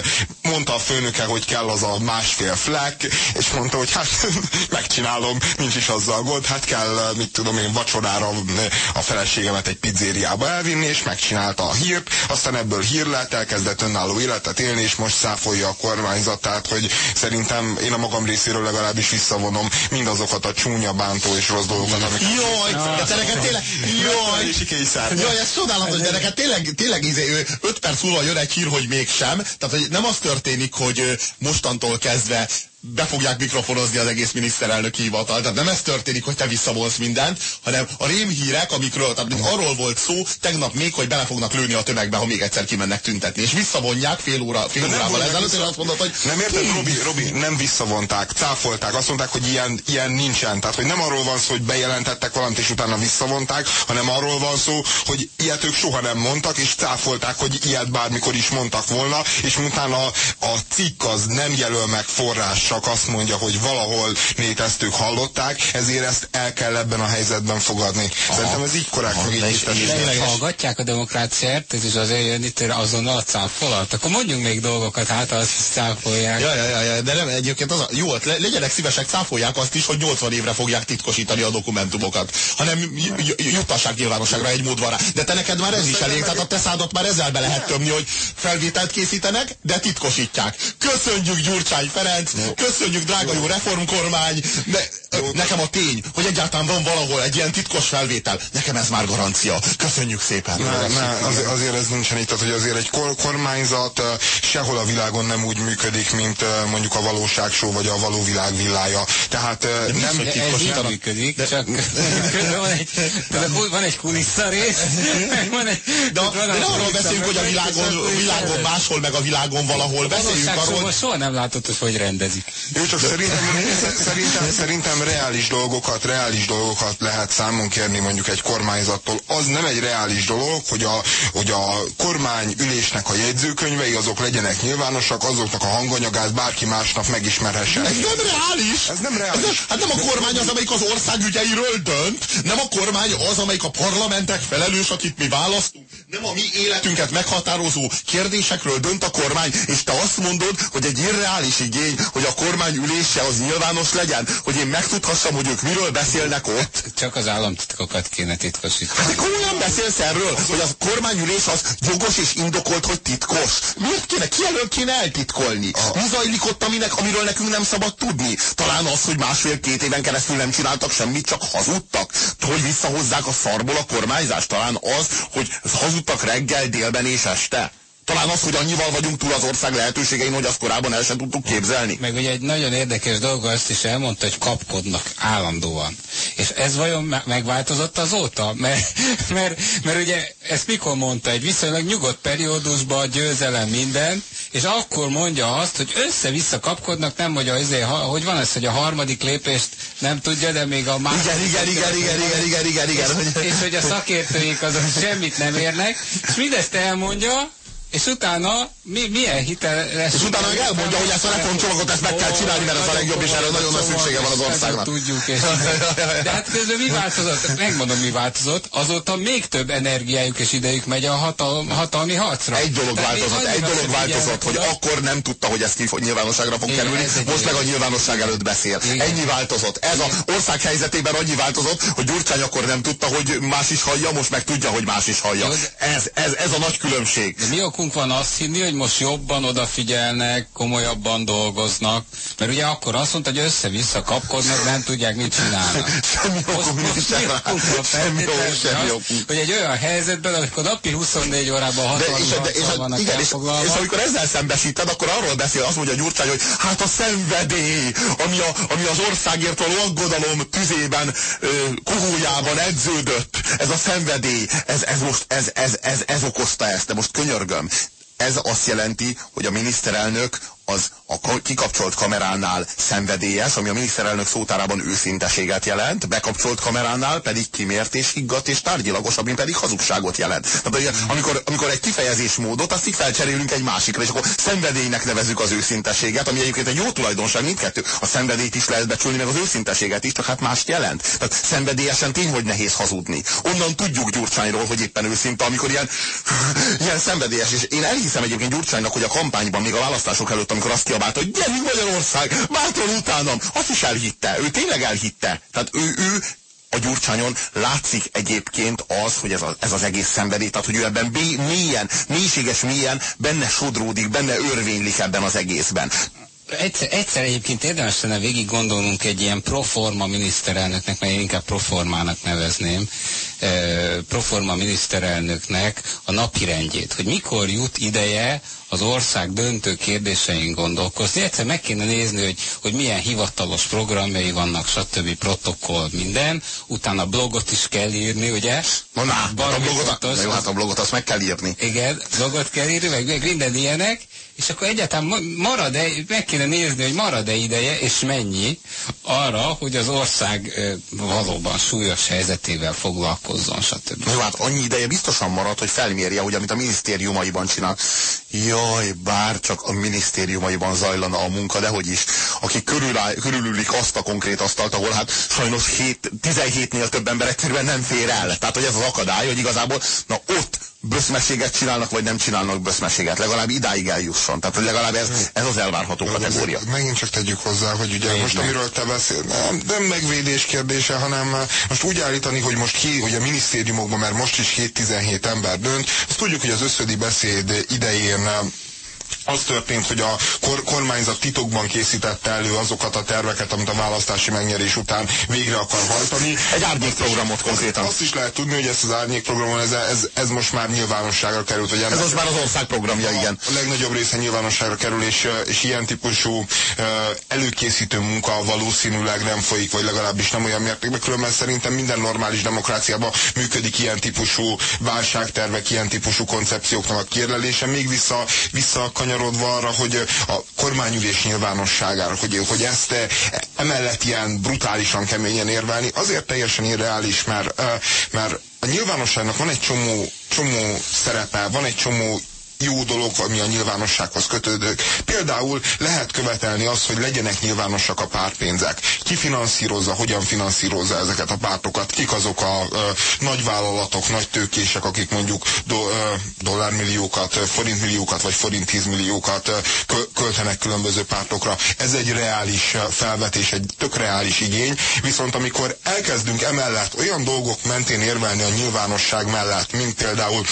mondta a főnöke, hogy kell az a másfél fleck, és mondta, hogy hát megcsinálom, nincs is azzal gond, hát kell, mit tudom én, vacsorára a feleségemet egy pizzériába elvinni, és megcsinálta a hírt, aztán ebből hír lett, elkezdett önálló életet élni, és most száfolja a kormányzat, tehát hogy szerintem én a magam részéről legalábbis visszavonom mindazokat a csúnya, bántó és rossz dolgokat, amik... Jaj, de te neked tényleg, jaj, Jaj, ez csodálatos, de neked tényleg, tényleg izé, ő öt perc múlva jön egy hír, hogy mégsem. Nem. Tehát hogy nem az történik, hogy mostantól kezdve be fogják mikrofonozni az egész miniszterelnöki hivatal. Tehát nem ez történik, hogy te visszavonsz mindent, hanem a rémhírek, amikről, tehát arról volt szó tegnap még, hogy bele fognak lőni a tömegbe, ha még egyszer kimennek tüntetni. És visszavonják fél, óra, fél órával ezelőtt, és azt mondod, hogy... Nem érted, Robi, Robi, nem visszavonták, cáfolták, azt mondták, hogy ilyen, ilyen nincsen. Tehát, hogy nem arról van szó, hogy bejelentettek valamit, és utána visszavonták, hanem arról van szó, hogy ilyet ők soha nem mondtak, és cáfolták, hogy ilyet bármikor is mondtak volna, és utána a, a cikk az nem jelöl meg forrás csak azt mondja, hogy valahol néteztük hallották, ezért ezt el kell ebben a helyzetben fogadni. Aha. Szerintem ez így korrekt megítélés. Hallgatják a demokráciát, ez is azért jön itt azonnal cáfolat. Akkor mondjunk még dolgokat, hát azt cáfolják. Ja, ja, ja, ja, de nem, egyébként az a, jó, le, legyenek szívesek, cáfolják azt is, hogy 80 évre fogják titkosítani a dokumentumokat, hanem juttassák nyilvánosságra egy mód van rá. De te neked már ez is elég, tehát a te szádat már ezzel be lehet tömni, hogy felvételt készítenek, de titkosítják. Köszönjük Gyurcsány Ferenc, köszönjük drága jó reformkormány, de nekem a tény, hogy egyáltalán van valahol egy ilyen titkos felvétel, nekem ez már garancia. Köszönjük szépen. Ne, ne, azért, azért ez nincsen tehát hogy azért egy kor kormányzat sehol a világon nem úgy működik, mint mondjuk a valóságsó vagy a való világ villája. Tehát de nem titkosítanak. működik, de... csak van egy, van egy kulissza rész, van egy, de, van de nem arról beszélünk, hogy a világon, világon máshol, meg a világon valahol beszéljünk arról. Soha nem látod, hogy hogy rendezik. Jó, csak szerintem, szerintem, szerintem reális dolgokat, reális dolgokat lehet számon kérni mondjuk egy kormányzattól. Az nem egy reális dolog, hogy a, hogy a kormány ülésnek a jegyzőkönyvei azok legyenek nyilvánosak, azoknak a hanganyagát bárki másnap megismerhesse. Ez nem reális! Ez nem reális. Ez nem, hát nem a kormány az, amelyik az ország ügyeiről dönt, nem a kormány az, amelyik a parlamentek felelős, akit mi választunk, nem a mi életünket meghatározó kérdésekről dönt a kormány, és te azt mondod, hogy egy irreális igény, hogy a kormány ülése az nyilvános legyen, hogy én megtudhassam, hogy ők miről beszélnek ott. Csak az államtitkokat kéne titkosítani. Hát komolyan beszélsz erről, hogy a kormányülés az jogos és indokolt, hogy titkos. Miért kéne, ki elől kéne eltitkolni? A... Mi zajlik ott, aminek, amiről nekünk nem szabad tudni? Talán az, hogy másfél-két éven keresztül nem csináltak semmit, csak hazudtak? Hogy visszahozzák a szarból a kormányzást? Talán az, hogy hazudtak reggel, délben és este? Talán az, hogy annyival vagyunk túl az ország lehetőségein, hogy azt korábban el sem tudtuk képzelni. Meg ugye egy nagyon érdekes dolog, azt is elmondta, hogy kapkodnak állandóan. És ez vajon me megváltozott azóta? Mert, mert, mert ugye ezt mikor mondta? Egy viszonylag nyugodt periódusban győzelem minden, és akkor mondja azt, hogy össze-vissza kapkodnak, nem mondja, azért, hogy van ez, hogy a harmadik lépést nem tudja, de még a második... Igen, igen, igen, igen, igen, igen, igen, igen. És, és hogy a szakértőik azok semmit nem érnek, és mindezt elmondja, és utána mi, milyen hiteles... És utána meg elmondja, hogy ezt a reformcsomagot ezt meg kell csinálni, mert ez a legjobb, és erről nagyon nagy szüksége van az országnak. Tudjuk, és De hát közben mi változott? Megmondom, mi változott. Azóta még több energiájuk és idejük megy a hatal hatalmi harcra. Egy dolog Tehát változott, egy dolog változott, hogy akkor nem tudta, hogy ez ki nyilvánosságra fog Igen, kerülni, most meg a nyilvánosság előtt beszél. Igen. Ennyi változott. Ez az ország helyzetében annyi változott, hogy Gyurcsány akkor nem tudta, hogy más is hallja, most meg tudja, hogy más is hallja. Ez, ez, ez a nagy különbség. De mi okunk van azt hinni, hogy most jobban odafigyelnek, komolyabban dolgoznak, mert ugye akkor azt mondta, hogy össze-vissza kapkodnak, nem tudják, mit csinálnak. semmi okunk nincs. Hogy egy olyan helyzetben, amikor napi 24 órában 60 és, de, és, vannak igen, és, és, amikor ezzel szembesíted, akkor arról beszél, azt mondja Gyurcsány, hogy hát a szenvedély, ami, a, ami az országért való aggodalom tüzében, kuhójában edződött, ez a szenvedély, ez, ez most, ez, ez, ez, ez okozta ezt, de most könyörgöm. Ez azt jelenti, hogy a miniszterelnök az a kikapcsolt kameránál szenvedélyes, ami a miniszterelnök szótárában őszinteséget jelent, bekapcsolt kameránál pedig kimért és higgadt és tárgyilagosabb, ami pedig hazugságot jelent. Tehát, amikor, amikor egy kifejezésmódot, azt így felcserélünk egy másikra, és akkor szenvedélynek nevezük az őszinteséget, ami egyébként egy jó tulajdonság, mindkettő. A szenvedélyt is lehet becsülni, meg az őszinteséget is, csak hát mást jelent. Tehát szenvedélyesen tény, hogy nehéz hazudni. Onnan tudjuk Gyurcsányról, hogy éppen őszinte, amikor ilyen, ilyen szenvedélyes. És én elhiszem egyébként Gyurcsánynak, hogy a kampányban, még a választások előtt, amikor azt kiabált, hogy gyerünk Magyarország, bátran utánam, azt is elhitte, ő tényleg elhitte. Tehát ő, ő a Gyurcsányon látszik egyébként az, hogy ez, a, ez az egész szenvedély, tehát hogy ő ebben mélyen, mélységes mélyen benne sodródik, benne örvénylik ebben az egészben egyszer, egyszer egyébként érdemes lenne végig gondolnunk egy ilyen proforma miniszterelnöknek, mert én inkább proformának nevezném, proforma miniszterelnöknek a napirendjét, hogy mikor jut ideje az ország döntő kérdésein gondolkozni. Egyszer meg kéne nézni, hogy, hogy milyen hivatalos programjai vannak, stb. protokoll, minden. Utána blogot is kell írni, ugye? Na, na, hát a blogot, na jó, hát a blogot azt meg kell írni. Igen, blogot kell írni, meg, meg minden ilyenek, és akkor egyáltalán marad-e, meg kéne nézni, hogy marad-e ideje, és mennyi arra, hogy az ország valóban súlyos helyzetével foglalkozzon, stb. Jó, hát annyi ideje biztosan marad, hogy felmérje, hogy amit a minisztériumaiban csinál. Jaj, bár csak a minisztériumaiban zajlana a munka, de hogy is. Akik körüláll, körülülik azt a konkrét asztalt, ahol hát sajnos 7, 17-nél több ember egyszerűen nem fér el. Tehát, hogy ez az akadály, hogy igazából, na ott böszmeséget csinálnak, vagy nem csinálnak böszmeséget. Legalább idáig eljusson. Tehát, hogy legalább ez, ez az elvárható kategória. Megint csak tegyük hozzá, hogy ugye Én most, meg. amiről te beszél, nem, nem megvédés kérdése, hanem eh, most úgy állítani, hogy most ki, hogy a minisztériumokban, mert most is 7-17 ember dönt, azt tudjuk, hogy az összödi beszéd idején eh, az történt, hogy a kor kormányzat titokban készítette elő azokat a terveket, amit a választási megnyerés után végre akar hajtani. Egy árnyékprogramot konkrétan. Azt is lehet tudni, hogy ezt az árnyékprogramon ez, ez, ez most már nyilvánosságra került. Hogy ez most már az ország programja, igen. A legnagyobb része nyilvánosságra kerül, és, és ilyen típusú előkészítő munka valószínűleg nem folyik, vagy legalábbis nem olyan mértékben. Különben szerintem minden normális demokráciában működik ilyen típusú válságtervek, ilyen típusú koncepcióknak a kérlelése. Még vissza, vissza kanyarodva arra, hogy a kormányülés nyilvánosságára, hogy, hogy ezt emellett ilyen brutálisan keményen érvelni, azért teljesen irreális, mert, mert a nyilvánosságnak van egy csomó, csomó szerepe, van egy csomó jó dolog, ami a nyilvánossághoz kötődők. Például lehet követelni azt, hogy legyenek nyilvánosak a pártpénzek. Ki finanszírozza, hogyan finanszírozza ezeket a pártokat, kik azok a ö, nagyvállalatok, nagy tőkések, akik mondjuk do, ö, dollármilliókat, forintmilliókat vagy forint tízmilliókat ö, költenek különböző pártokra. Ez egy reális felvetés, egy tök reális igény, viszont amikor elkezdünk emellett olyan dolgok mentén érvelni a nyilvánosság mellett, mint például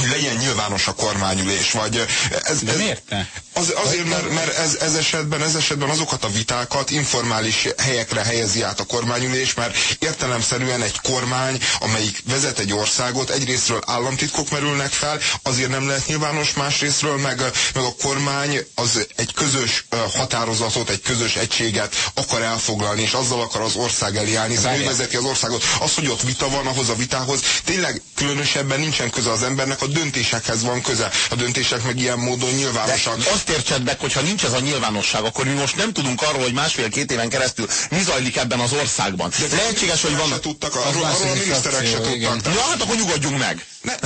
hogy legyen nyilvános a kormányülés, vagy ez, De miért ne? Az, azért, mert, mert ez, ez, esetben, ez esetben azokat a vitákat informális helyekre helyezi át a kormányülés, mert értelemszerűen egy kormány, amelyik vezet egy országot, egyrésztről államtitkok merülnek fel, azért nem lehet nyilvános, másrésztről meg, meg a kormány az egy közös határozatot, egy közös egységet akar elfoglalni, és azzal akar az ország elé állni, hiszen ő vezeti az országot. Az, hogy ott vita van ahhoz a vitához, tényleg különösebben nincsen köze az embernek, a döntésekhez van köze. A döntések meg ilyen módon nyilvánosak. De azt értsed meg, hogyha nincs ez a nyilvánosság, akkor mi most nem tudunk arról, hogy másfél-két éven keresztül mi zajlik ebben az országban. De Lehetséges, hogy van... tudtak, arról, arról a miniszterek se tudtak. Ja, hát akkor nyugodjunk meg. De,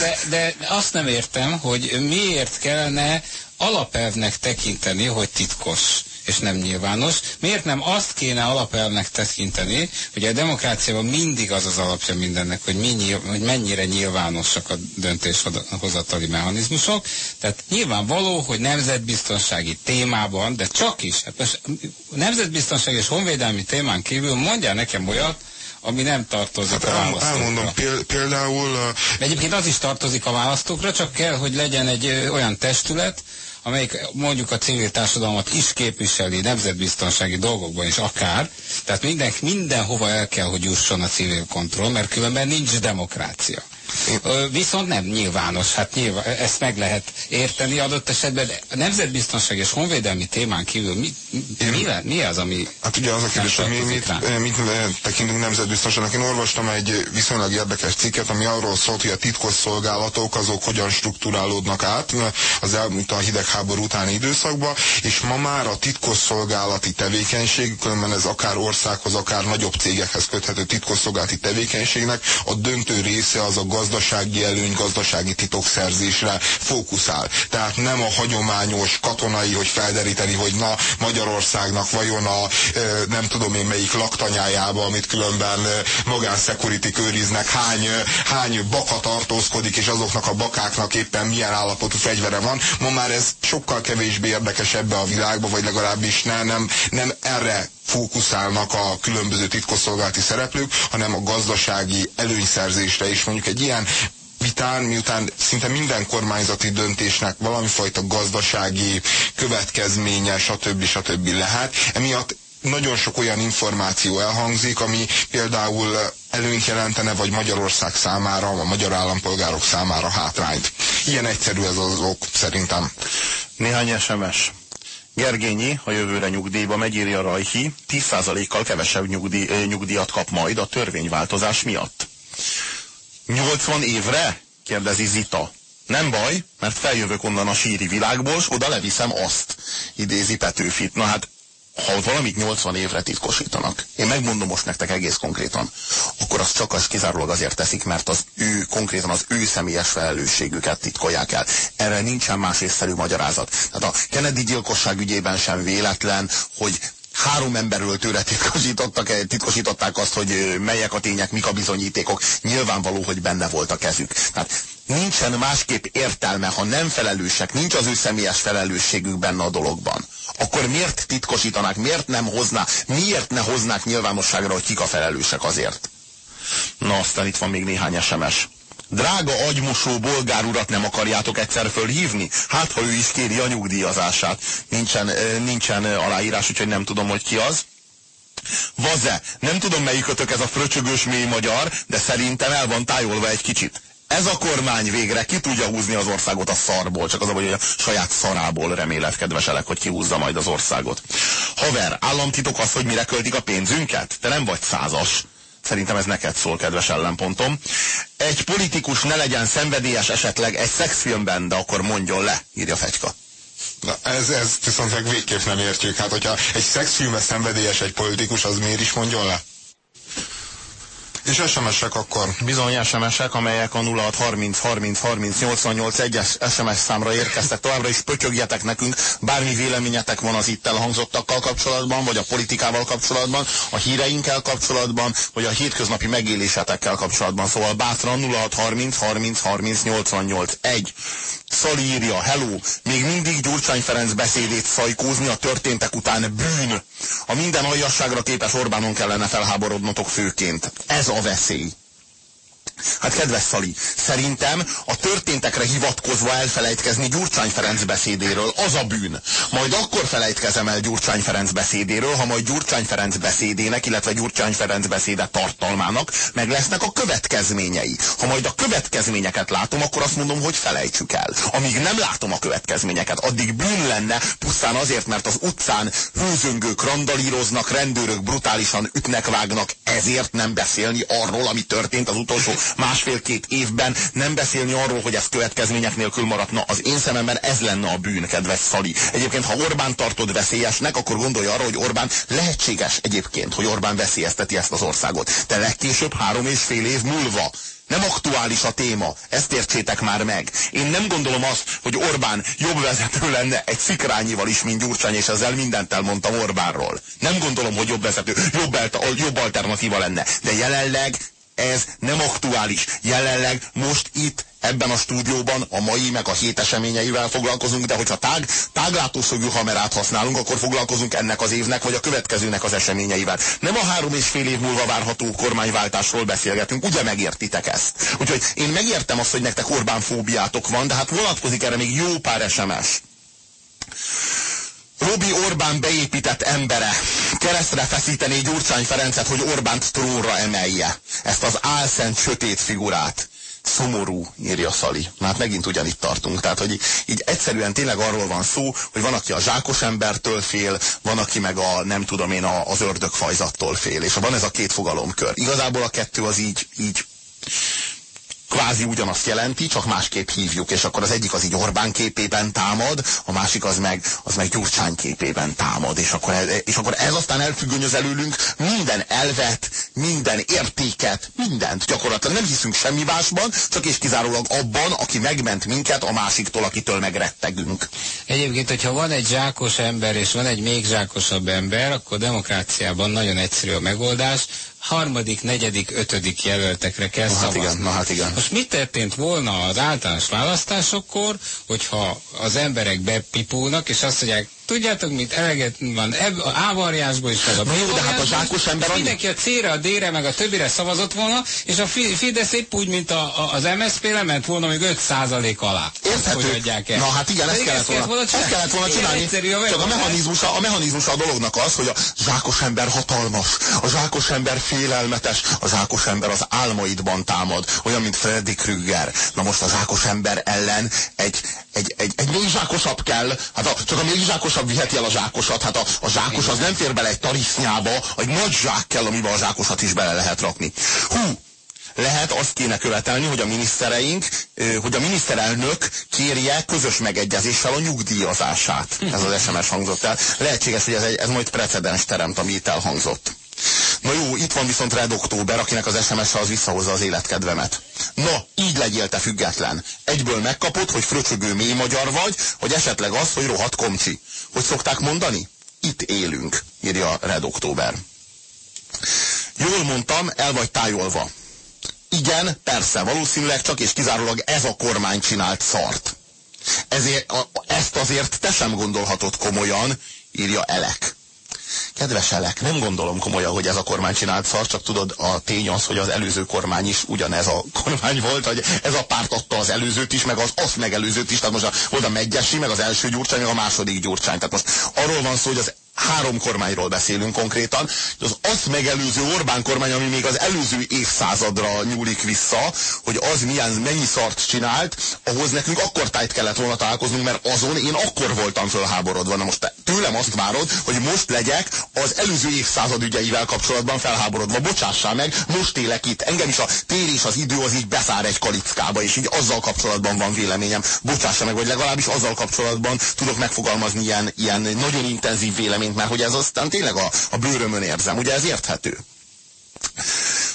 de, de azt nem értem, hogy miért kellene alapelvnek tekinteni, hogy titkos és nem nyilvános. Miért nem azt kéne alapelvnek tekinteni, hogy a demokráciában mindig az az alapja mindennek, hogy, mi, hogy mennyire nyilvánosak a döntéshozatali mechanizmusok. Tehát nyilvánvaló, hogy nemzetbiztonsági témában, de csak is, hát most nemzetbiztonsági és honvédelmi témán kívül mondjál nekem olyat, ami nem tartozik hát a választókra. Elmondom, például... De egyébként az is tartozik a választókra, csak kell, hogy legyen egy olyan testület, amelyik mondjuk a civil társadalmat is képviseli nemzetbiztonsági dolgokban is akár, tehát minden, mindenhova el kell, hogy jusson a civil kontroll, mert különben nincs demokrácia. Viszont nem nyilvános, hát nyilván, ezt meg lehet érteni adott esetben, de a nemzetbiztonság és honvédelmi témán kívül mi, mi, mi az, ami Hát ugye az a kérdés, hogy mi, mit, mit tekintünk nemzetbiztonságnak. Én olvastam egy viszonylag érdekes cikket, ami arról szólt, hogy a titkos szolgálatok azok hogyan struktúrálódnak át az elmúlt a hidegháború utáni időszakban, és ma már a titkos szolgálati tevékenység, különben ez akár országhoz, akár nagyobb cégekhez köthető titkos szolgálati tevékenységnek a döntő része az a gazdasági előny, gazdasági titokszerzésre fókuszál. Tehát nem a hagyományos katonai, hogy felderíteni, hogy na Magyarországnak vajon a nem tudom én melyik laktanyájába, amit különben magánszekurity őriznek, hány, hány baka tartózkodik, és azoknak a bakáknak éppen milyen állapotú fegyvere van. Ma már ez sokkal kevésbé érdekes ebbe a világba, vagy legalábbis ne, nem, nem erre fókuszálnak a különböző titkosszolgálati szereplők, hanem a gazdasági előnyszerzésre is. Mondjuk egy ilyen vitán, miután szinte minden kormányzati döntésnek valami fajta gazdasági következménye, stb. stb. lehet, emiatt nagyon sok olyan információ elhangzik, ami például előnyt jelentene, vagy Magyarország számára, a magyar állampolgárok számára hátrányt. Ilyen egyszerű ez az ok, szerintem. Néhány SMS. Gergényi a jövőre nyugdíjba megy, írja Rajhi, 10%-kal kevesebb nyugdíj, nyugdíjat kap majd a törvényváltozás miatt. 80 évre? kérdezi Zita. Nem baj, mert feljövök onnan a síri világból, és oda leviszem azt, idézi Petőfit. Na hát ha valamit 80 évre titkosítanak, én megmondom most nektek egész konkrétan, akkor azt csak az kizárólag azért teszik, mert az ő, konkrétan az ő személyes felelősségüket titkolják el. Erre nincsen más észszerű magyarázat. Tehát a Kennedy gyilkosság ügyében sem véletlen, hogy három emberről tőle titkosítottak, titkosították azt, hogy melyek a tények, mik a bizonyítékok. Nyilvánvaló, hogy benne volt a kezük. Tehát nincsen másképp értelme, ha nem felelősek, nincs az ő személyes felelősségük benne a dologban. Akkor miért titkosítanák, miért nem hozná, miért ne hoznák nyilvánosságra, hogy kik a felelősek azért? Na, aztán itt van még néhány SMS. Drága agymosó bolgár urat nem akarjátok egyszer fölhívni? Hát, ha ő is kéri a nyugdíjazását. Nincsen, nincsen aláírás, úgyhogy nem tudom, hogy ki az. Vaze, nem tudom melyikötök ez a fröcsögős mély magyar, de szerintem el van tájolva egy kicsit. Ez a kormány végre ki tudja húzni az országot a szarból, csak az a hogy a saját szarából remélet, kedveselek, hogy kihúzza majd az országot. Haver, államtitok az, hogy mire költik a pénzünket? Te nem vagy százas. Szerintem ez neked szól, kedves ellenpontom. Egy politikus ne legyen szenvedélyes esetleg egy szexfilmben, de akkor mondjon le, írja Fegyka. Na, ez, ez viszont meg végképp nem értjük. Hát, hogyha egy szexfilmes szenvedélyes egy politikus, az miért is mondjon le? És SMS-ek akkor? Bizony SMS-ek, amelyek a 0630 30 30 88 1-es SMS számra érkeztek. Továbbra is pötyögjetek nekünk, bármi véleményetek van az itt elhangzottakkal kapcsolatban, vagy a politikával kapcsolatban, a híreinkkel kapcsolatban, vagy a hétköznapi megélésetekkel kapcsolatban. Szóval bátran 0630 30 30 88 1. Szali írja, hello, még mindig Gyurcsány Ferenc beszédét szajkózni a történtek után bűn. A minden aljasságra képes Orbánon kellene felháborodnotok főként. Ez a conversei. Hát kedves Szali, szerintem a történtekre hivatkozva elfelejtkezni Gyurcsány Ferenc beszédéről az a bűn. Majd akkor felejtkezem el Gyurcsány Ferenc beszédéről, ha majd Gyurcsány Ferenc beszédének, illetve Gyurcsány Ferenc beszéde tartalmának meg lesznek a következményei. Ha majd a következményeket látom, akkor azt mondom, hogy felejtsük el. Amíg nem látom a következményeket, addig bűn lenne pusztán azért, mert az utcán hőzöngők randalíroznak, rendőrök brutálisan ütnek, vágnak, ezért nem beszélni arról, ami történt az utolsó másfél-két évben nem beszélni arról, hogy ez következmények nélkül maradna. Az én szememben ez lenne a bűn, kedves Szali. Egyébként, ha Orbán tartod veszélyesnek, akkor gondolj arra, hogy Orbán lehetséges egyébként, hogy Orbán veszélyezteti ezt az országot. De legkésőbb három és fél év múlva nem aktuális a téma, ezt értsétek már meg. Én nem gondolom azt, hogy Orbán jobb vezető lenne egy szikrányival is, mint Gyurcsány, és ezzel mindent elmondtam Orbánról. Nem gondolom, hogy jobb vezető, jobb, jobb alternatíva lenne. De jelenleg ez nem aktuális. Jelenleg most itt ebben a stúdióban a mai meg a hét eseményeivel foglalkozunk, de hogyha tág, táglátószögű hamerát használunk, akkor foglalkozunk ennek az évnek, vagy a következőnek az eseményeivel. Nem a három és fél év múlva várható kormányváltásról beszélgetünk, ugye megértitek ezt? Úgyhogy én megértem azt, hogy nektek Orbán fóbiátok van, de hát vonatkozik erre még jó pár SMS. Robi Orbán beépített embere keresztre feszítené Gyurcsány Ferencet, hogy Orbánt trónra emelje. Ezt az álszent sötét figurát. Szomorú, írja Szali. Hát megint ugyanitt tartunk. Tehát, hogy így egyszerűen tényleg arról van szó, hogy van, aki a zsákos embertől fél, van, aki meg a, nem tudom én, a, az ördögfajzattól fél. És van ez a két fogalomkör. Igazából a kettő az így, így kvázi ugyanazt jelenti, csak másképp hívjuk, és akkor az egyik az így Orbán képében támad, a másik az meg, az meg Gyurcsány képében támad, és akkor, ez, és akkor ez aztán elfüggönyöz előlünk minden elvet, minden értéket, mindent gyakorlatilag nem hiszünk semmi másban, csak és kizárólag abban, aki megment minket a másiktól, akitől megrettegünk. Egyébként, hogyha van egy zsákos ember, és van egy még zsákosabb ember, akkor demokráciában nagyon egyszerű a megoldás, harmadik, negyedik, ötödik jelöltekre kell na, hát igen, na, hát igen. Most mit történt volna az általános választásokkor, hogyha az emberek bepipulnak, és azt mondják, tudjátok mit, eleget van ebb, a A-variánsból is, meg a jó, de hát a zsákos ember. Mindenki a C-re, a D-re, meg a többire szavazott volna, és a Fidesz épp úgy, mint a, a, az MSZP lement volna még 5% alá. Érthető. Hogy adják el. Na hát igen, ezt kellett, volna, volna ezt kellett volna csinálni. A Csak a mechanizmusa, a mechanizmusa a dolognak az, hogy a zsákos ember hatalmas, a zsákos ember félelmetes, a zsákos ember az álmaidban támad, olyan, mint Freddy Krüger. Na most a zsákos ember ellen egy, egy, egy, egy még zsákosabb kell, hát a, csak a még zsákosabb viheti el a zsákosat, hát a, a zsákos az nem fér bele egy tarisznyába, egy nagy zsák kell, amiben a zsákosat is bele lehet rakni. Hú, lehet azt kéne követelni, hogy a minisztereink, hogy a miniszterelnök kérje közös megegyezéssel a nyugdíjazását. Ez az SMS hangzott el. Lehetséges, hogy ez, egy, ez majd precedens teremt, ami itt elhangzott. Na jó, itt van viszont Red Október, akinek az SMS-e az visszahozza az életkedvemet. Na, így legyél te független. Egyből megkapod, hogy fröcsögő mély magyar vagy, hogy esetleg az, hogy rohadt komcsi. Hogy szokták mondani? Itt élünk, írja Red Október. Jól mondtam, el vagy tájolva. Igen, persze, valószínűleg csak és kizárólag ez a kormány csinált szart. Ezért, a, ezt azért te sem gondolhatod komolyan, írja Elek. Kedves Elek, nem gondolom komolyan, hogy ez a kormány csinált szar, csak tudod, a tény az, hogy az előző kormány is ugyanez a kormány volt, hogy ez a párt adta az előzőt is, meg az azt megelőzőt is, tehát most a, volt a Megyesi, meg az első gyurcsány, meg a második gyurcsány. Tehát most arról van szó, hogy az három kormányról beszélünk konkrétan. Az azt megelőző Orbán kormány, ami még az előző évszázadra nyúlik vissza, hogy az milyen, mennyi szart csinált, ahhoz nekünk akkor tájt kellett volna találkoznunk, mert azon én akkor voltam fölháborodva. Na most te tőlem azt várod, hogy most legyek az előző évszázad ügyeivel kapcsolatban felháborodva. Bocsássál meg, most élek itt. Engem is a tér és az idő az így beszár egy kalickába, és így azzal kapcsolatban van véleményem. Bocsássa meg, vagy legalábbis azzal kapcsolatban tudok megfogalmazni ilyen, ilyen nagyon intenzív véleményt, történt, mert hogy ez aztán tényleg a, a bőrömön érzem. Ugye ez érthető?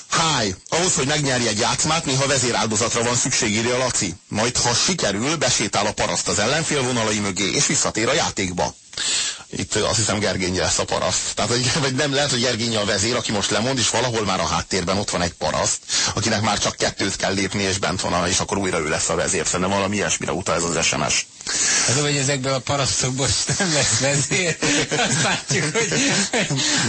Háj, ahhoz, hogy megnyerj egy játszmát, néha vezéráldozatra van szükség, írja Laci. Majd, ha sikerül, besétál a paraszt az ellenfél vonalai mögé, és visszatér a játékba itt azt hiszem Gergényi lesz a paraszt. Tehát, hogy, vagy nem lehet, hogy Gergényi a vezér, aki most lemond, és valahol már a háttérben ott van egy paraszt, akinek már csak kettőt kell lépni, és bent van, és akkor újra ő lesz a vezér. Szerintem valami ilyesmire utal ez az SMS. Az, hogy ezekből a parasztokból nem lesz vezér, azt látjuk, hogy...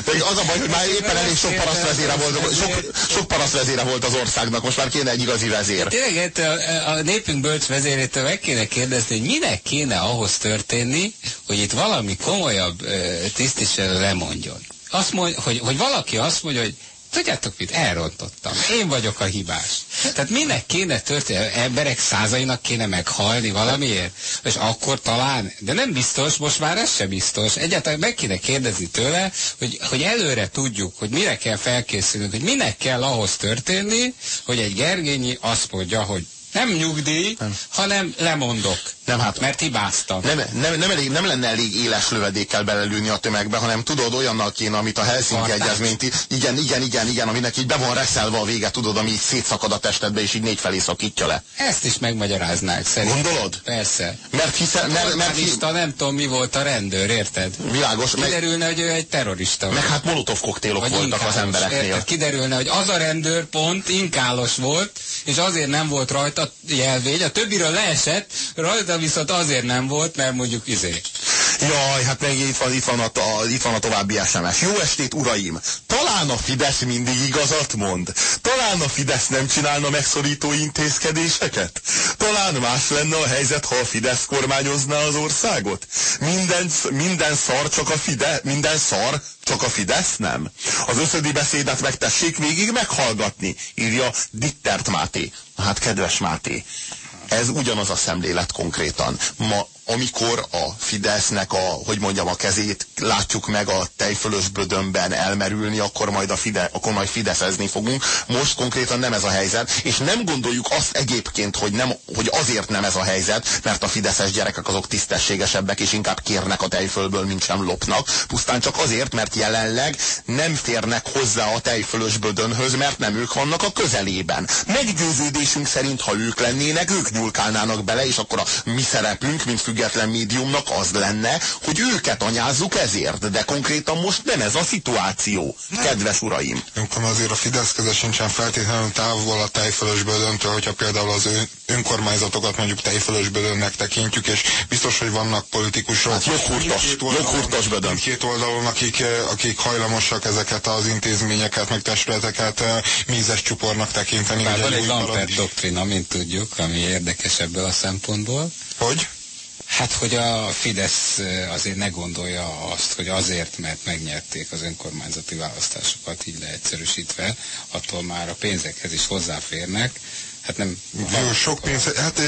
Pedig az a baj, hogy már éppen elég sok paraszt vezére volt, sok, sok paraszt vezére volt az országnak, most már kéne egy igazi vezér. Tényleg a, a népünk bölcs vezérétől meg kéne kérdezni, hogy minek kéne ahhoz történni, hogy itt valami komolyabb tisztviselő lemondjon. Azt mond, hogy, hogy valaki azt mondja, hogy tudjátok mit, elrontottam. Én vagyok a hibás. Tehát minek kéne történni? Emberek százainak kéne meghalni valamiért? És akkor talán, de nem biztos, most már ez sem biztos. Egyáltalán meg kéne kérdezni tőle, hogy, hogy előre tudjuk, hogy mire kell felkészülnünk, hogy minek kell ahhoz történni, hogy egy Gergényi azt mondja, hogy nem nyugdíj, nem. hanem lemondok. Nem, hát, mert hibáztam. Nem, nem, nem, elég, nem lenne elég éles lövedékkel belelőni a tömegbe, hanem tudod, olyannal kéne, amit a Helsinki egyezményt, igen, igen, igen, igen, aminek így be van reszelve a vége, tudod, ami így szétszakad a testedbe, és így négy felé szakítja le. Ezt is megmagyaráznák, szerintem. Gondolod? Persze. Mert hiszen, mert, mert, mert nem tudom, mi volt a rendőr, érted? Világos. Kiderülne, meg, hogy ő egy terrorista. Meg hát molotov koktélok voltak inkálos, az embereknél. Érted? Kiderülne, hogy az a rendőr pont inkálos volt, és azért nem volt rajta jelvény, a többiről leesett, rajta viszont azért nem volt, mert mondjuk izé. Jaj, hát meg itt van, itt van, a, itt van a további SMS. Jó estét, uraim! Talán a Fidesz mindig igazat mond. Talán a Fidesz nem csinálna megszorító intézkedéseket. Talán más lenne a helyzet, ha a Fidesz kormányozná az országot. Minden, minden szar csak a Fidesz, minden szar csak a Fidesz nem. Az összödi beszédet megtessék végig meghallgatni, írja Dittert Máté. Hát kedves Máté, ez ugyanaz a szemlélet konkrétan. Ma amikor a Fidesznek a, hogy mondjam, a kezét látjuk meg a tejfölös bödönben elmerülni, akkor majd, a Fide, akkor majd fideszezni fogunk. Most konkrétan nem ez a helyzet, és nem gondoljuk azt egyébként, hogy, nem, hogy azért nem ez a helyzet, mert a fideszes gyerekek azok tisztességesebbek, és inkább kérnek a tejfölből, mint sem lopnak. Pusztán csak azért, mert jelenleg nem férnek hozzá a tejfölös bödönhöz, mert nem ők vannak a közelében. Meggyőződésünk szerint, ha ők lennének, ők nyúlkálnának bele, és akkor a mi szerepünk, mint függ független médiumnak az lenne, hogy őket anyázzuk ezért, de konkrétan most nem ez a szituáció, nem. kedves uraim. Amikor azért a Fidesz köze sincsen feltétlenül távol a tejfölös bödöntől, hogyha például az önkormányzatokat mondjuk tejfölös bödönnek tekintjük, és biztos, hogy vannak politikusok. Hát joghurtos, joghurtos bödön. Két oldalon, akik, akik hajlamosak ezeket az intézményeket, meg testületeket mízes csupornak tekinteni. Bár van egy Lampert doktrina, mint tudjuk, ami érdekes ebből a szempontból. Hogy? Hát, hogy a Fidesz azért ne gondolja azt, hogy azért, mert megnyerték az önkormányzati választásokat, így leegyszerűsítve, attól már a pénzekhez is hozzáférnek, hát nem... Jó, sok pénz, hát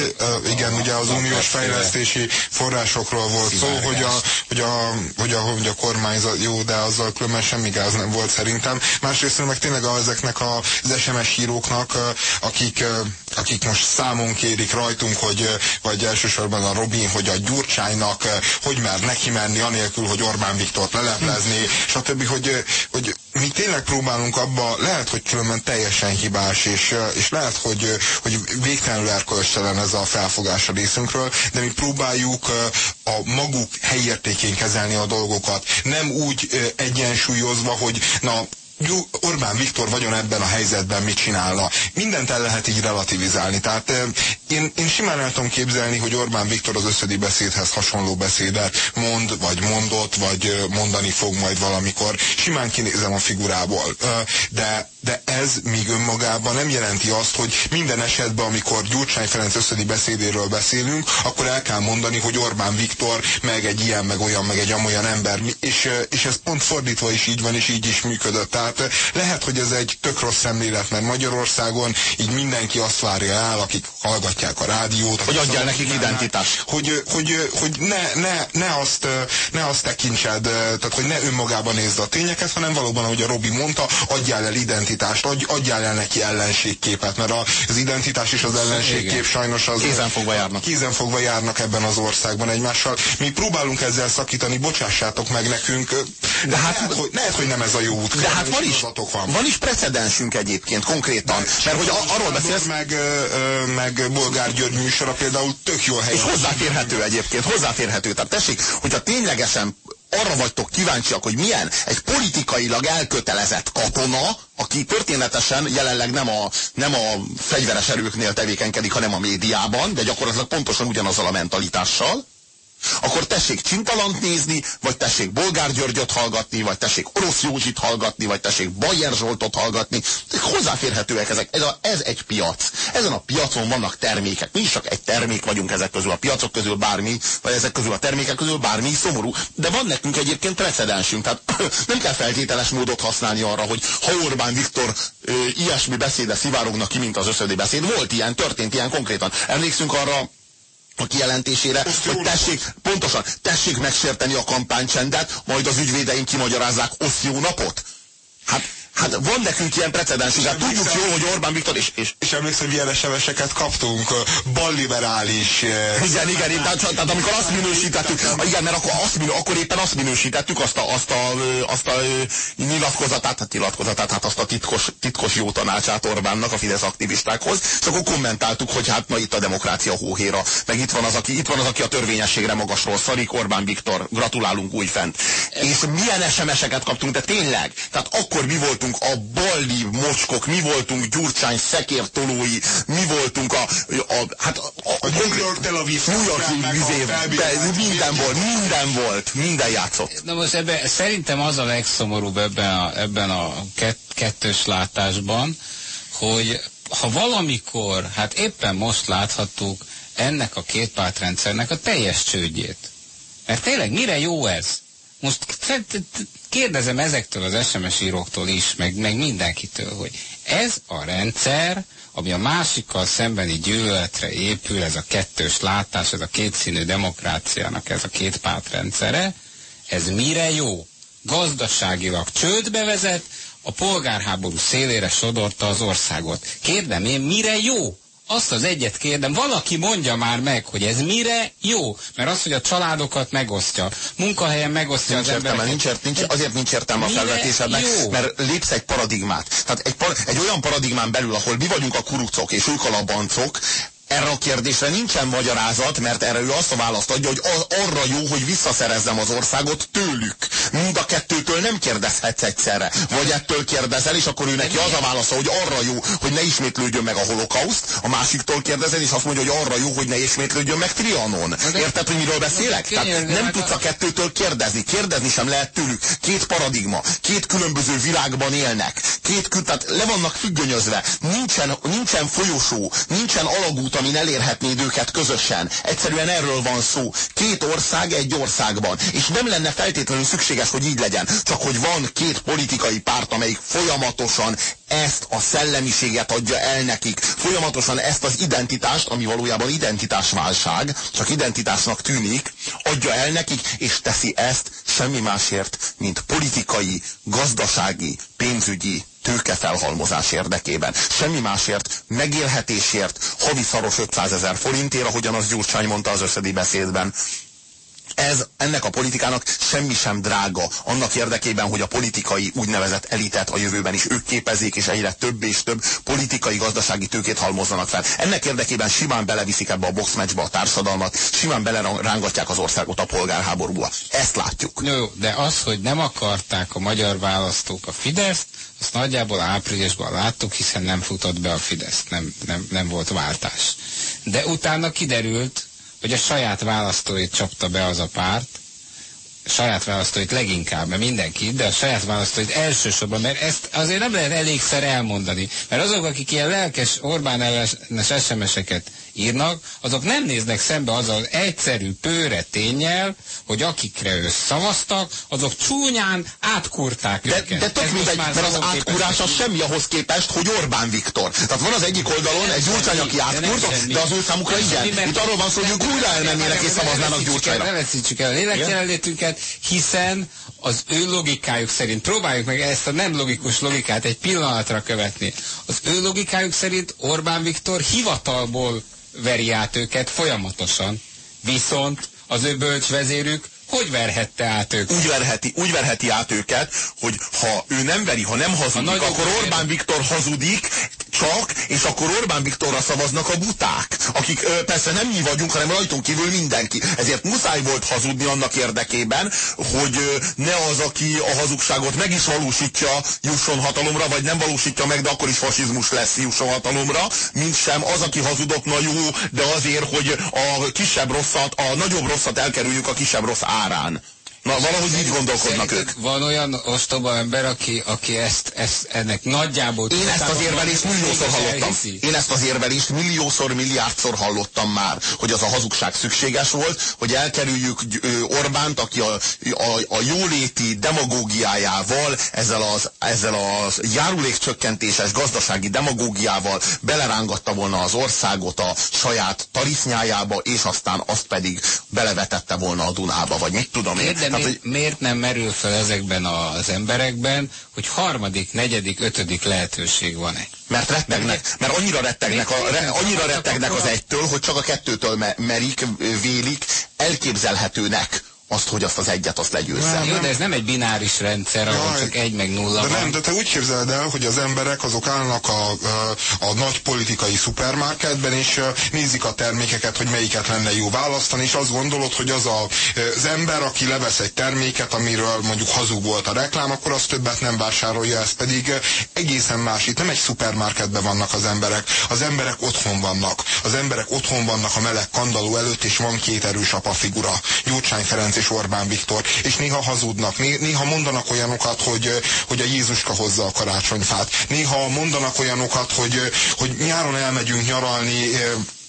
igen, ugye az uniós fejlesztési forrásokról volt szó, hogy a, hogy, a, hogy, a, hogy a kormányzat, jó, de azzal különben semmi gáz nem volt szerintem. Másrészt meg tényleg a, ezeknek az SMS híróknak, akik, akik most számon kérik rajtunk, hogy, vagy elsősorban a Robin, hogy a Gyurcsánynak hogy mer neki menni, anélkül, hogy Orbán Viktort leleplezni, stb., hogy, hogy mi tényleg próbálunk abba, lehet, hogy különben teljesen hibás, és, és lehet, hogy, hogy végtelenül erkölcstelen ez a felfogás a részünkről, de mi próbáljuk a maguk helyértékén kezelni a dolgokat. Nem úgy egyensúlyozva, hogy na, Orbán Viktor vagyon ebben a helyzetben mit csinálna. Mindent el lehet így relativizálni. Tehát én, én simán el tudom képzelni, hogy Orbán Viktor az összödi beszédhez hasonló beszédet mond, vagy mondott, vagy mondani fog majd valamikor. Simán kinézem a figurából. De, de ez még önmagában nem jelenti azt, hogy minden esetben, amikor Gyurcsány Ferenc összödi beszédéről beszélünk, akkor el kell mondani, hogy Orbán Viktor meg egy ilyen, meg olyan, meg egy amolyan ember. És, és ez pont fordítva is így van, és így is működött. Tehát lehet, hogy ez egy tök rossz szemlélet, mert Magyarországon így mindenki azt várja el, akik hallgatják a rádiót. Hogy adjál nekik identitást. Hogy, hogy, hogy ne, ne, ne, azt, ne azt tekintsed, tehát hogy ne önmagában nézd a tényeket, hanem valóban, ahogy a Robi mondta, adjál el identitást, adj, adjál el neki ellenségképet, mert az identitás és az ellenségkép sajnos az... Kézenfogva járnak. Kézenfogva járnak ebben az országban egymással. Mi próbálunk ezzel szakítani, bocsássátok meg nekünk, de hát, lehet, hogy, lehet, hogy nem ez a jó út. De hát van is, van. van is precedensünk egyébként konkrétan. De, mert hogy arról beszélsz... Meg, meg Bolgár György műsora például tök jó hely. És hozzáférhető egyébként, hozzáférhető. Tehát tessék, hogyha ténylegesen arra vagytok kíváncsiak, hogy milyen egy politikailag elkötelezett katona, aki történetesen jelenleg nem a, nem a fegyveres erőknél tevékenykedik, hanem a médiában, de gyakorlatilag pontosan ugyanazzal a mentalitással, akkor tessék Csintalant nézni, vagy tessék Bolgár Györgyöt hallgatni, vagy tessék Orosz Józsit hallgatni, vagy tessék Bajer Zsoltot hallgatni. Hozzáférhetőek ezek. Ez, a, ez egy piac. Ezen a piacon vannak termékek. Mi is csak egy termék vagyunk ezek közül, a piacok közül bármi, vagy ezek közül a termékek közül bármi szomorú. De van nekünk egyébként precedensünk. Tehát nem kell feltételes módot használni arra, hogy ha Orbán Viktor ö, ilyesmi beszéde szivárognak ki, mint az összödi beszéd. Volt ilyen, történt ilyen konkrétan. Emlékszünk arra a kijelentésére, hogy tessék, napot. pontosan, tessék megsérteni a kampánycsendet, majd az ügyvédeink kimagyarázzák, osz jó napot. Hát Hát van nekünk ilyen precedensünk, hát tudjuk jó, hogy Orbán Viktor és... És, és emlékszem, hogy ilyen SMS-eket kaptunk, balliberális... Igen, igen, igen tehát, tehát amikor azt minősítettük, igen, mert akkor, azt, akkor éppen azt minősítettük, azt a, azt a, azt a, nyilatkozatát, hát nyilatkozatát, hát azt a titkos, titkos jó tanácsát Orbánnak a Fidesz aktivistákhoz, és akkor kommentáltuk, hogy hát na itt a demokrácia hóhéra, meg itt van az, aki, itt van az, aki a törvényességre magasról szarik, Orbán Viktor, gratulálunk újfent. És milyen SMS-eket kaptunk, de tényleg, tehát akkor mi voltunk voltunk a balli mocskok, mi voltunk Gyurcsány szekértolói, mi voltunk a, a hát a, a, a New York Tel Aviv New York minden volt, minden volt, minden játszott. Na most ebben, szerintem az a legszomorúbb ebben a, ebben a kett, kettős látásban, hogy ha valamikor, hát éppen most láthattuk ennek a két pártrendszernek a teljes csődjét. Mert tényleg mire jó ez? Most kérdezem ezektől az SMS íróktól is, meg, meg mindenkitől, hogy ez a rendszer, ami a másikkal szembeni gyűlöletre épül, ez a kettős látás, ez a kétszínű demokráciának ez a két párt rendszere, ez mire jó? Gazdaságilag csődbe vezet, a polgárháború szélére sodorta az országot. Kérdem én, mire jó? Azt az egyet kérdem, valaki mondja már meg, hogy ez mire jó. Mert az, hogy a családokat megosztja, munkahelyen megosztja nincs az embereket. Nincs, nincs, azért nincs értelme a felvetésednek, mert lépsz egy paradigmát. Tehát egy, par, egy olyan paradigmán belül, ahol mi vagyunk a kurucok, és ők a labancok, Erre a kérdésre nincsen magyarázat, mert erre ő azt a választ adja, hogy az, arra jó, hogy visszaszerezzem az országot tőlük. Mind a kettőtől nem kérdezhetsz egyszerre. Vagy ettől kérdezel, és akkor ő neki az a válasza, hogy arra jó, hogy ne ismétlődjön meg a holokauszt, a másiktól kérdezel, és azt mondja, hogy arra jó, hogy ne ismétlődjön meg Trianon. Érted, hogy miről beszélek? Tehát nem tudsz a kettőtől kérdezni. Kérdezni sem lehet tőlük. Két paradigma, két különböző világban élnek. Két, tehát le vannak függönyözve. Nincsen, nincsen folyosó, nincsen alagút, amin elérhetnéd őket közösen. Egyszerűen erről van szó. Két ország egy országban. És nem lenne feltétlenül szükséges, hogy így legyen. Csak hogy van két politikai párt, amelyik folyamatosan ezt a szellemiséget adja el nekik. Folyamatosan ezt az identitást, ami valójában identitásválság, csak identitásnak tűnik, adja el nekik, és teszi ezt semmi másért, mint politikai, gazdasági, pénzügyi tőkefelhalmozás érdekében. Semmi másért, megélhetésért, havi szaros 500 ezer forintért, ahogyan az Gyurcsány mondta az összedi beszédben ez ennek a politikának semmi sem drága. Annak érdekében, hogy a politikai úgynevezett elitet a jövőben is ők képezik, és egyre több és több politikai, gazdasági tőkét halmozzanak fel. Ennek érdekében simán beleviszik ebbe a boxmatchbe a társadalmat, simán belerángatják az országot a polgárháborúba. Ezt látjuk. Jó, de az, hogy nem akarták a magyar választók a Fideszt, azt nagyjából áprilisban láttuk, hiszen nem futott be a Fidesz, nem, nem, nem volt váltás. De utána kiderült, hogy a saját választóit csapta be az a párt, saját választóit leginkább, mert mindenki, de a saját választóit elsősorban, mert ezt azért nem lehet elégszer elmondani. Mert azok, akik ilyen lelkes Orbán ellenes SMS-eket írnak, azok nem néznek szembe az az egyszerű pőre tényel, hogy akikre ő szavaztak, azok csúnyán átkurták de, őket. De tök mindegy, mert az átkúrás az semmi ahhoz képest, hogy Orbán Viktor. Tehát van az egyik oldalon egy Gyurcsány, aki átkúrt, de az ő számukra igen. Itt arról van szó, hogy ők újra elmennének és szavaznának Gyurcsányra. Ne veszítsük el a lélekjelenlétünket, hiszen az ő logikájuk szerint, próbáljuk meg ezt a nem logikus logikát egy pillanatra követni. Az ő logikájuk szerint Orbán Viktor hivatalból veri át őket folyamatosan. Viszont az ő bölcsvezérük hogy verhette át őket? Úgy verheti, úgy verheti át őket, hogy ha ő nem veri, ha nem hazudik, ha akkor Orbán Viktor hazudik, csak, és akkor Orbán Viktorra szavaznak a buták, akik ö, persze nem mi vagyunk, hanem rajtunk kívül mindenki. Ezért muszáj volt hazudni annak érdekében, hogy ö, ne az, aki a hazugságot meg is valósítja, jusson hatalomra, vagy nem valósítja meg, de akkor is fasizmus lesz, jusson hatalomra, mint sem az, aki hazudok, na jó, de azért, hogy a kisebb rosszat, a nagyobb rosszat elkerüljük a kisebb rossz árán. Na, valahogy így gondolkodnak ők. Van olyan ostoba ember, aki, aki ezt, ezt ennek nagyjából... Én ezt az érvelést milliószor hallottam. Én ezt az érvelést milliószor, milliárdszor hallottam már, hogy az a hazugság szükséges volt, hogy elkerüljük Orbánt, aki a, a, a jóléti demagógiájával, ezzel az, ezzel az járulékcsökkentéses gazdasági demagógiával belerángatta volna az országot a saját tarisznyájába, és aztán azt pedig belevetette volna a Dunába, vagy mit tudom én. De Tehát, hogy... miért nem merül fel ezekben az emberekben, hogy harmadik, negyedik, ötödik lehetőség van-e? Mert rettegnek, mert annyira rettegnek, a, re, annyira rettegnek az egytől, hogy csak a kettőtől merik, vélik, elképzelhetőnek azt, hogy azt az egyet, azt legyőzzem. Jó, de ez nem egy bináris rendszer, ahol Jaj, csak egy meg nulla de van. Nem, de te úgy képzeld el, hogy az emberek azok állnak a, a, a nagy politikai szupermarketben, és nézik a termékeket, hogy melyiket lenne jó választani, és azt gondolod, hogy az a, az ember, aki levesz egy terméket, amiről mondjuk hazug volt a reklám, akkor az többet nem vásárolja, ez pedig egészen más. Itt nem egy szupermarketben vannak az emberek, az emberek otthon vannak. Az emberek otthon vannak a meleg kandaló előtt, és van két erős apa figura. Gyurcsány Ferenc és Orbán Viktor, és néha hazudnak, néha mondanak olyanokat, hogy, hogy a Jézuska hozza a karácsonyfát, néha mondanak olyanokat, hogy, hogy nyáron elmegyünk nyaralni,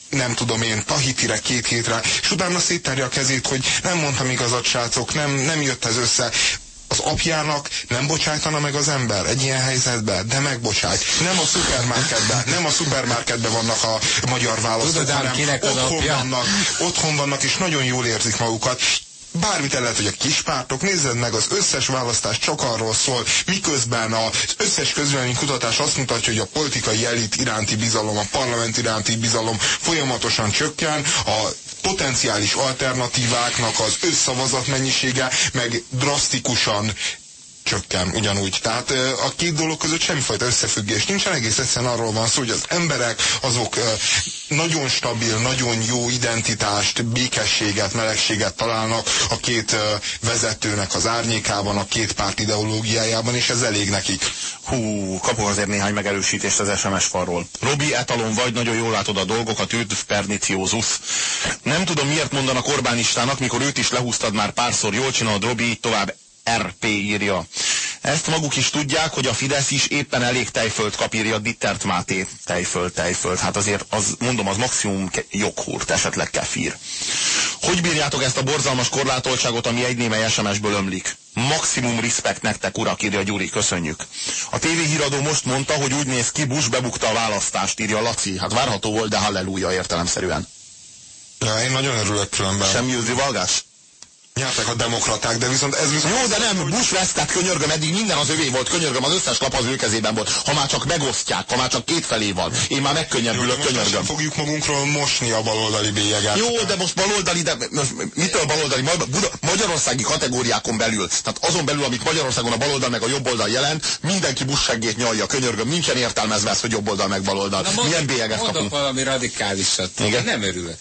nem tudom én, Tahitire két hétre, és utána széttárja a kezét, hogy nem mondtam igazat, srácok, nem, nem jött ez össze. Az apjának nem bocsájtana meg az ember egy ilyen helyzetben, de megbocsájt. Nem a szupermarketben, nem a szupermarketben vannak a magyar választók, hanem kinek otthon apja? vannak, otthon vannak, és nagyon jól érzik magukat bármit el lehet, hogy a kispártok, nézzed meg, az összes választás csak arról szól, miközben az összes kutatás azt mutatja, hogy a politikai elit iránti bizalom, a parlament iránti bizalom folyamatosan csökken, a potenciális alternatíváknak az összszavazat mennyisége meg drasztikusan csökken ugyanúgy. Tehát a két dolog között semmifajta összefüggés nincsen, egész egyszerűen arról van szó, hogy az emberek azok nagyon stabil, nagyon jó identitást, békességet, melegséget találnak a két vezetőnek az árnyékában, a két párt ideológiájában, és ez elég nekik. Hú, kapok azért néhány megerősítést az SMS falról. Robi, etalon vagy, nagyon jól látod a dolgokat, őt perniciózus. Nem tudom, miért mondanak Orbánistának, mikor őt is lehúztad már párszor, jól csinálod, Robi, tovább RP írja. Ezt maguk is tudják, hogy a Fidesz is éppen elég tejföld kap, írja Dittert Máté. Tejföld, tejföld. Hát azért, az, mondom, az maximum joghurt, esetleg kefír. Hogy bírjátok ezt a borzalmas korlátoltságot, ami egy némely SMS-ből ömlik? Maximum respekt nektek, urak, írja Gyuri, köszönjük. A tévéhíradó most mondta, hogy úgy néz ki, Bush bebukta a választást, írja Laci. Hát várható volt, de halleluja értelemszerűen. Ja, én nagyon örülök különben. Semmi valgás? Nyertek a demokraták, de viszont ez viszont... Jó, de nem, Bush vesztett, könyörgöm, eddig minden az övé volt, könyörgöm, az összes lap az ő kezében volt. Ha már csak megosztják, ha már csak két felé van, én már megkönnyebbülök, könyörgöm. fogjuk magunkról mosni a baloldali bélyeget. Jó, de most baloldali, de most mitől baloldali? Magyarországi kategóriákon belül, tehát azon belül, amit Magyarországon a baloldal meg a jobb oldal jelent, mindenki buszseggét nyalja, könyörgöm, nincsen értelmezve ez, hogy jobb oldal meg baloldal. Na, Milyen bélyeget kapunk? valami radikálisat. Igen? nem örülök.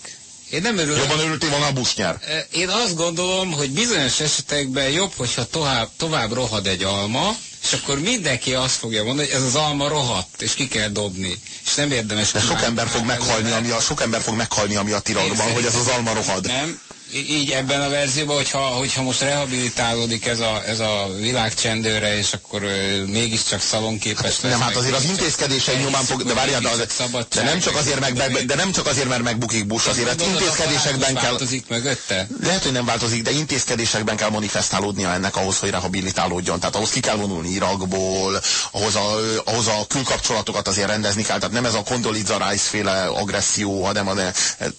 Én nem örülök. Jobban örültél volna a Bush nyer. Én azt gondolom, hogy bizonyos esetekben jobb, hogyha tovább, tovább rohad egy alma, és akkor mindenki azt fogja mondani, hogy ez az alma rohadt, és ki kell dobni. És nem érdemes. De sok ember fog meghalni, ami a, sok ember fog meghalni, ami a tiradban, hogy ez az alma rohad. Nem, így ebben a verzióban, hogyha, hogyha most rehabilitálódik ez a, ez a világ csendőre, és akkor ö, mégiscsak szalonképes lesz. Nem, hát azért az intézkedései nyomán fog, de várjál, de, de, nem csak azért meg, meg, de nem csak azért, mert megbukik Bush, azért az intézkedésekben kell... változik mögötte? Lehet, hogy nem változik, de intézkedésekben kell manifestálódnia ennek ahhoz, hogy rehabilitálódjon. Tehát ahhoz ki kell vonulni Irakból, ahhoz a, ahhoz a külkapcsolatokat azért rendezni kell. Tehát nem ez a Condoleezza Rice féle agresszió, hanem e,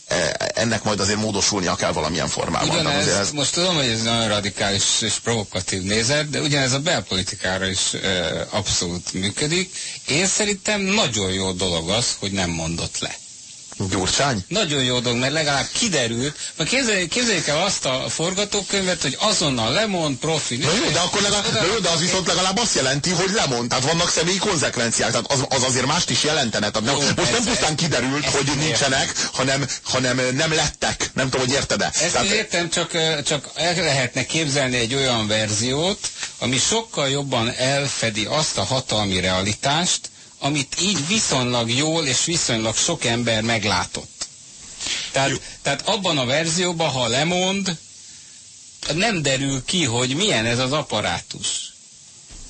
e, ennek majd azért módosulnia kell valami valamilyen formában. Ugyanez, ez... most tudom, hogy ez nagyon radikális és provokatív nézet, de ugyanez a belpolitikára is e, abszolút működik. Én szerintem nagyon jó dolog az, hogy nem mondott le. Gyurcsány? Nagyon jó dolog, mert legalább kiderült. Mert képzeljék, képzeljék el azt a forgatókönyvet, hogy azonnal lemond, profi. Na jó, de akkor legalább, de jó, de az viszont legalább azt jelenti, hogy lemond. Tehát vannak személyi konzekvenciák. Tehát az, az azért mást is jelentene. Tehát jó, most nem pusztán kiderült, hogy nincsenek, hanem, hanem nem lettek. Nem tudom, hogy érted-e. Ezt Tehát... értem, csak, csak el lehetne képzelni egy olyan verziót, ami sokkal jobban elfedi azt a hatalmi realitást, amit így viszonylag jól és viszonylag sok ember meglátott. Tehát, tehát abban a verzióban, ha lemond, nem derül ki, hogy milyen ez az apparátus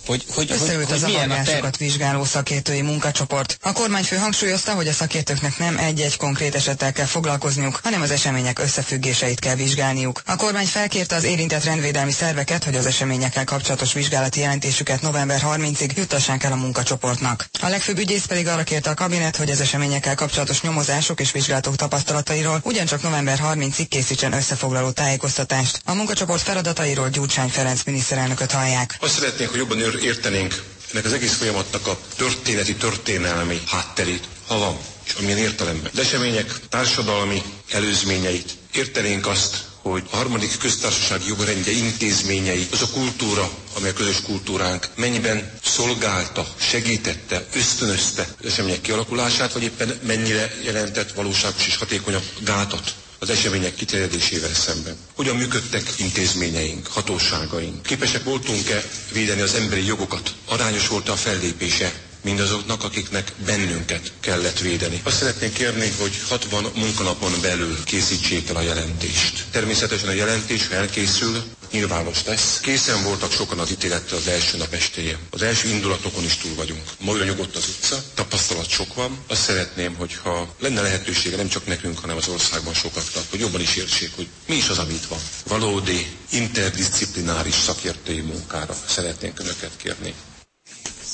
hogy, hogy, Összeült hogy, az hogy avargásokat vizsgáló szakértői munkacsoport. A kormányfő hangsúlyozta, hogy a szakértőknek nem egy-egy konkrét esettel kell foglalkozniuk, hanem az események összefüggéseit kell vizsgálniuk. A kormány felkérte az érintett rendvédelmi szerveket, hogy az eseményekkel kapcsolatos vizsgálati jelentésüket november 30-ig juttassák el a munkacsoportnak. A legfőbb ügyész pedig arra kérte a kabinet, hogy az eseményekkel kapcsolatos nyomozások és vizsgálatok tapasztalatairól ugyancsak november 30-ig készítsen összefoglaló tájékoztatást. A munkacsoport feladatairól Gyurcsány Ferenc miniszterelnököt hallják. Azt szeretnénk, hogy jobban értenénk ennek az egész folyamatnak a történeti, történelmi hátterét, ha van, és amilyen értelemben. Az események társadalmi előzményeit. Értenénk azt, hogy a harmadik köztársaság jogrendje intézményei, az a kultúra, amely a közös kultúránk, mennyiben szolgálta, segítette, ösztönözte az események kialakulását, vagy éppen mennyire jelentett valóságos és hatékonyabb gátat az események kiterjedésével szemben. Hogyan működtek intézményeink, hatóságaink? Képesek voltunk-e védeni az emberi jogokat? Arányos volt a fellépése mindazoknak, akiknek bennünket kellett védeni. Azt szeretnénk kérni, hogy 60 munkanapon belül készítsék el a jelentést. Természetesen a jelentés, ha elkészül, nyilvános lesz. Készen voltak sokan az ítélettel az első nap estéje. Az első indulatokon is túl vagyunk. Ma olyan nyugodt az utca, tapasztalat sok van. Azt szeretném, hogyha lenne lehetősége nem csak nekünk, hanem az országban sokaknak, hogy jobban is értsék, hogy mi is az, amit van. Valódi interdisziplináris szakértői munkára szeretnénk Önöket kérni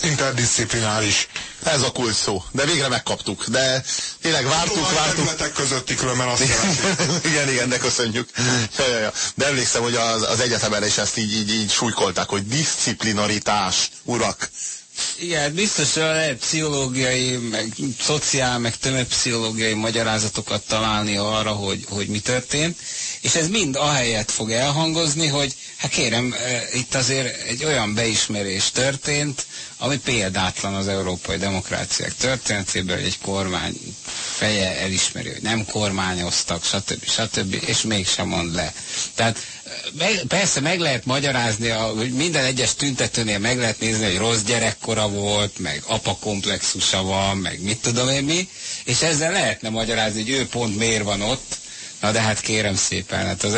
interdisziplináris. Ez a kulcs szó. De végre megkaptuk. De tényleg vártuk, Tudom, vártuk. A közötti különben azt Igen, igen, de köszönjük. Ja, ja, ja. De emlékszem, hogy az, az egyetemen is ezt így, így, így súlykolták, hogy disziplinaritás, urak. Igen, biztos lehet pszichológiai, meg szociál, meg tömegpszichológiai magyarázatokat találni arra, hogy, hogy mi történt, és ez mind ahelyett fog elhangozni, hogy Hát kérem, itt azért egy olyan beismerés történt, ami példátlan az európai demokráciák történetében, hogy egy kormány feje elismeri, hogy nem kormányoztak, stb. stb. és mégsem mond le. Tehát meg, persze meg lehet magyarázni, hogy minden egyes tüntetőnél meg lehet nézni, hogy rossz gyerekkora volt, meg apa komplexusa van, meg mit tudom én mi, és ezzel lehetne magyarázni, hogy ő pont miért van ott, na de hát kérem szépen, hát az,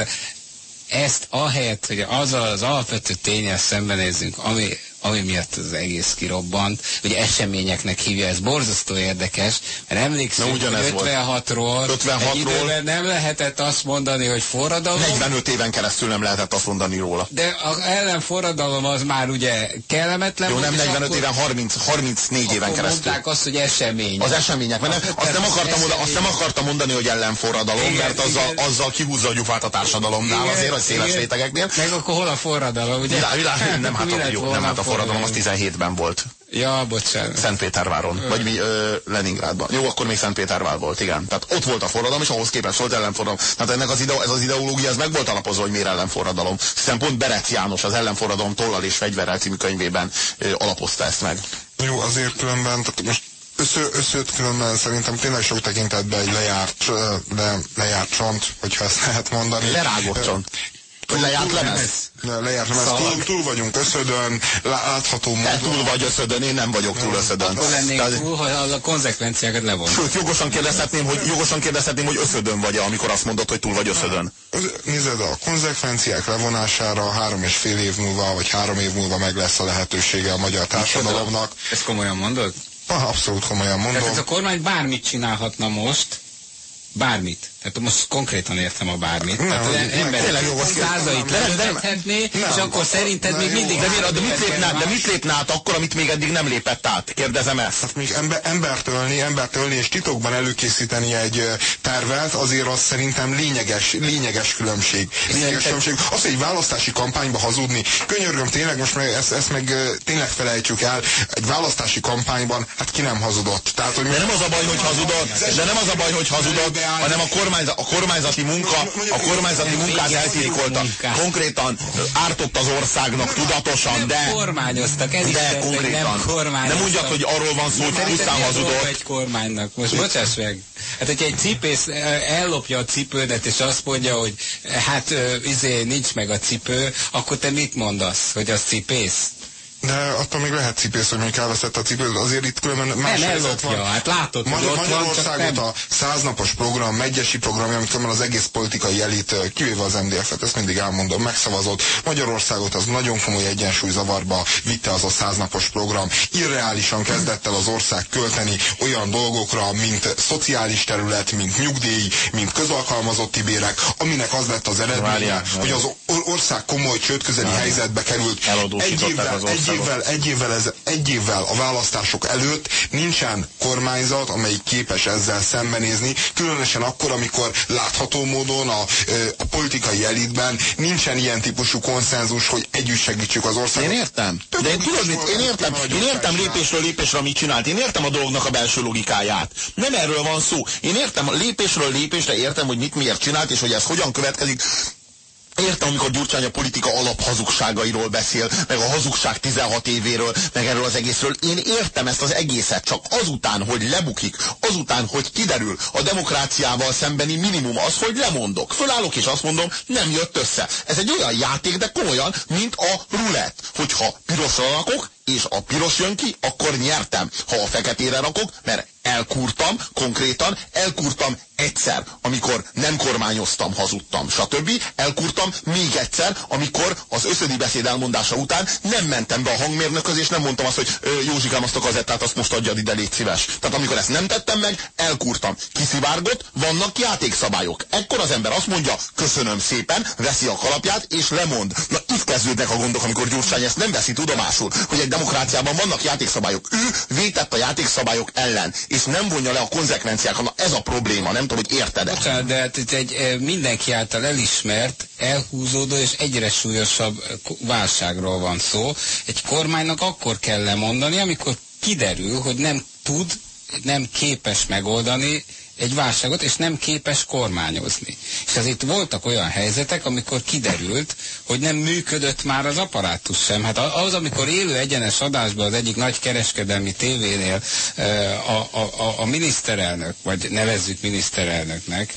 ezt ahelyett, hogy azzal az alapvető tényel szembenézzünk, ami ami miatt az egész kirobbant, hogy eseményeknek hívja, ez borzasztó érdekes, mert emlékszem, hogy 56-ról 56 egy időben nem lehetett azt mondani, hogy forradalom. 45 éven keresztül nem lehetett azt mondani róla. De az ellenforradalom az már ugye kellemetlen. Jó, nem 45 éven, 30, 34 éven keresztül. mondták azt, hogy esemény. Az események, mert nem, azt, nem akartam mondani, azt nem akartam mondani, hogy ellenforradalom, igen, mert azzal, igen. azzal kihúzza a gyufát a társadalomnál, igen, azért, hogy széles igen. rétegeknél. Meg akkor hol a forradalom, ugye? Világ, világ, nem, hát a, jó, nem, hát a forradalom az 17-ben volt. Ja, bocsánat. Szentpéterváron, vagy mi, ö, Leningrádban. Jó, akkor még Szentpétervár volt, igen. Tehát ott volt a forradalom, és ahhoz képest volt ellenforradalom. Tehát ennek az, ide, ez az ideológia, ez meg volt alapozva, hogy miért ellenforradalom. Hiszen pont Berec János az ellenforradalom tollal és fegyverrel című könyvében ö, alapozta ezt meg. Jó, azért különben, tehát most össző, összőt különben szerintem tényleg sok tekintetben egy lejárt, le, lejárt csont, hogyha ezt lehet mondani. Lerágott csont. Hogy lejárt lemez? Lejárt lemez. Szóval... Túl, túl vagyunk összödön, látható módon. Te túl vagy összödön, én nem vagyok túl összödön. Akkor lennék Tehát... túl, ha a konzekvenciákat levon. Sőt, jogosan kérdezhetném, hogy, jogosan kérdezhetném, hogy összödön vagy -e, amikor azt mondod, hogy túl vagy összödön. Nézed, a konzekvenciák levonására három és fél év múlva, vagy három év múlva meg lesz a lehetősége a magyar társadalomnak. Ezt komolyan mondod? Ah, abszolút komolyan mondom. Tehát ez a kormány bármit csinálhatna most, Bármit. Tehát most konkrétan értem a bármit. Nem, Tehát ember százait levezethetné, és akkor szerinted nem, még mindig... De, miért, de, mit lépne, de mit lépne át akkor, amit még eddig nem lépett át? Kérdezem ezt. Hát még ember, embert ölni, embert ölni, és titokban előkészíteni egy tervet, azért az szerintem lényeges, lényeges különbség. Lényeges különbség. Az, hogy egy választási kampányba hazudni, könyörgöm tényleg, most meg ezt, ezt meg tényleg felejtsük el, egy választási kampányban, hát ki nem hazudott. Tehát, hogy de nem az a baj, hogy hazudott, de nem az a baj, hogy hazudott, hanem a, kormányzat, a kormányzati munka, a kormányzati munkát eltirikolta. Konkrétan ártott az országnak tudatosan, de... kormányoztak, ez de konkrétan. nem. Nem mondjak, hogy arról van szó, hogy pusztán hazudott. egy kormánynak. Most bocsáss meg. Hát, hogyha egy cipész ellopja a cipődet, és azt mondja, hogy hát izé, nincs meg a cipő, akkor te mit mondasz, hogy az cipész? De attól még lehet cipész, hogy mondjuk elveszett a cipőt, azért itt különben más nem helyzet van. Hát látod, Magyar, hogy Magyarországot van, a száznapos program, megyesi program, amit az egész politikai elit, kivéve az MDF-et, ezt mindig elmondom, megszavazott. Magyarországot az nagyon komoly egyensúlyzavarba vitte az a száznapos program. Irreálisan kezdett el az ország költeni olyan dolgokra, mint szociális terület, mint nyugdíj, mint közalkalmazotti bérek, aminek az lett az eredménye, Várjál, hogy az ország komoly csődközeli helyzetbe került. Egy évvel, egy egy évvel, egy, évvel ez, egy évvel a választások előtt nincsen kormányzat, amelyik képes ezzel szembenézni, különösen akkor, amikor látható módon a, a politikai elitben nincsen ilyen típusú konszenzus, hogy együtt segítsük az országot. Én értem. De én, tudod, mit, én értem, én értem lépésről lépésre, amit csinált. Én értem a dolognak a belső logikáját. Nem erről van szó. Én értem lépésről lépésre, értem, hogy mit miért csinált, és hogy ez hogyan következik. Értem, amikor Gyurcsány a politika alaphazugságairól beszél, meg a hazugság 16 évéről, meg erről az egészről. Én értem ezt az egészet, csak azután, hogy lebukik, azután, hogy kiderül a demokráciával szembeni minimum az, hogy lemondok. Fölállok és azt mondom, nem jött össze. Ez egy olyan játék, de komolyan, mint a rulett. Hogyha pirosra rakok, és a piros jön ki, akkor nyertem. Ha a feketére rakok, mert elkurtam, konkrétan elkurtam egyszer, amikor nem kormányoztam, hazudtam, stb. Elkurtam még egyszer, amikor az összödi beszéd elmondása után nem mentem be a hangmérnökhöz, és nem mondtam azt, hogy Józsikám azt a kazettát, azt most adjad ide, légy szíves. Tehát amikor ezt nem tettem meg, elkurtam. Kiszivárgott, vannak játékszabályok. Ekkor az ember azt mondja, köszönöm szépen, veszi a kalapját, és lemond. Na itt kezdődnek a gondok, amikor Gyurcsány ezt nem veszi tudomásul, hogy egy demokráciában vannak játékszabályok. Ő vétett a játékszabályok ellen, nem vonja le a konzekvenciákat. Na ez a probléma, nem tudom, hogy érted-e. De hát itt egy eh, mindenki által elismert, elhúzódó és egyre súlyosabb válságról van szó. Egy kormánynak akkor kell lemondani, amikor kiderül, hogy nem tud, nem képes megoldani egy válságot, és nem képes kormányozni. És azért voltak olyan helyzetek, amikor kiderült, hogy nem működött már az apparátus sem. Hát az, amikor élő egyenes adásban az egyik nagy kereskedelmi tévénél a, a, a, a miniszterelnök, vagy nevezzük miniszterelnöknek,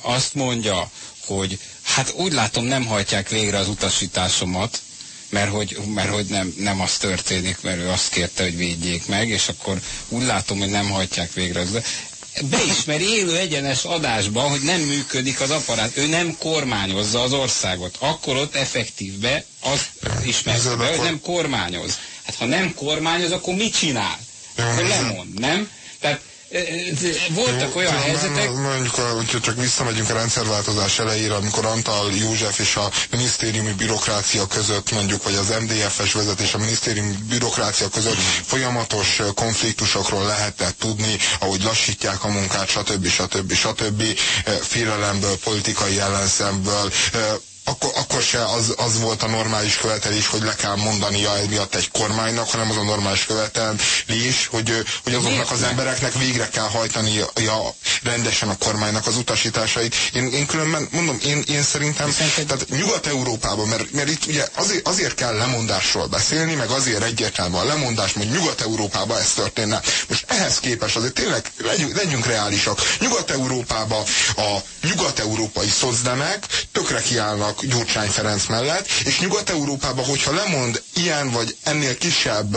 azt mondja, hogy hát úgy látom nem hajtják végre az utasításomat, mert hogy, mert hogy nem, nem az történik, mert ő azt kérte, hogy védjék meg, és akkor úgy látom, hogy nem hajtják végre. Beismeri élő egyenes adásban, hogy nem működik az aparát, ő nem kormányozza az országot. Akkor ott effektívbe az ismersz be, hogy nem kormányoz. Hát ha nem kormányoz, akkor mit csinál? Akkor lemond, nem? Tehát voltak olyan Jó, helyzetek... Mondjuk, hogyha csak visszamegyünk a rendszerváltozás elejére, amikor Antal József és a minisztériumi bürokrácia között, mondjuk, vagy az MDF-es vezetés a minisztériumi bürokrácia között folyamatos konfliktusokról lehetett tudni, ahogy lassítják a munkát, stb. stb. stb. félelemből, politikai ellenszemből, akkor, akkor se az, az volt a normális követelés, hogy le kell mondania miatt egy kormánynak, hanem az a normális követelés, hogy, hogy azoknak az embereknek végre kell hajtani ja, rendesen a kormánynak az utasításait. Én, én különben mondom, én, én szerintem, tehát Nyugat-Európában, mert, mert itt ugye azért, azért kell lemondásról beszélni, meg azért egyértelmű a lemondás, hogy Nyugat-Európában ez történne. Most ehhez képest azért tényleg legyünk, legyünk reálisak. Nyugat-Európában a nyugat-európai szozdemek tökre kiállnak Gyurcsány Ferenc mellett, és Nyugat-Európában, hogyha lemond ilyen vagy ennél kisebb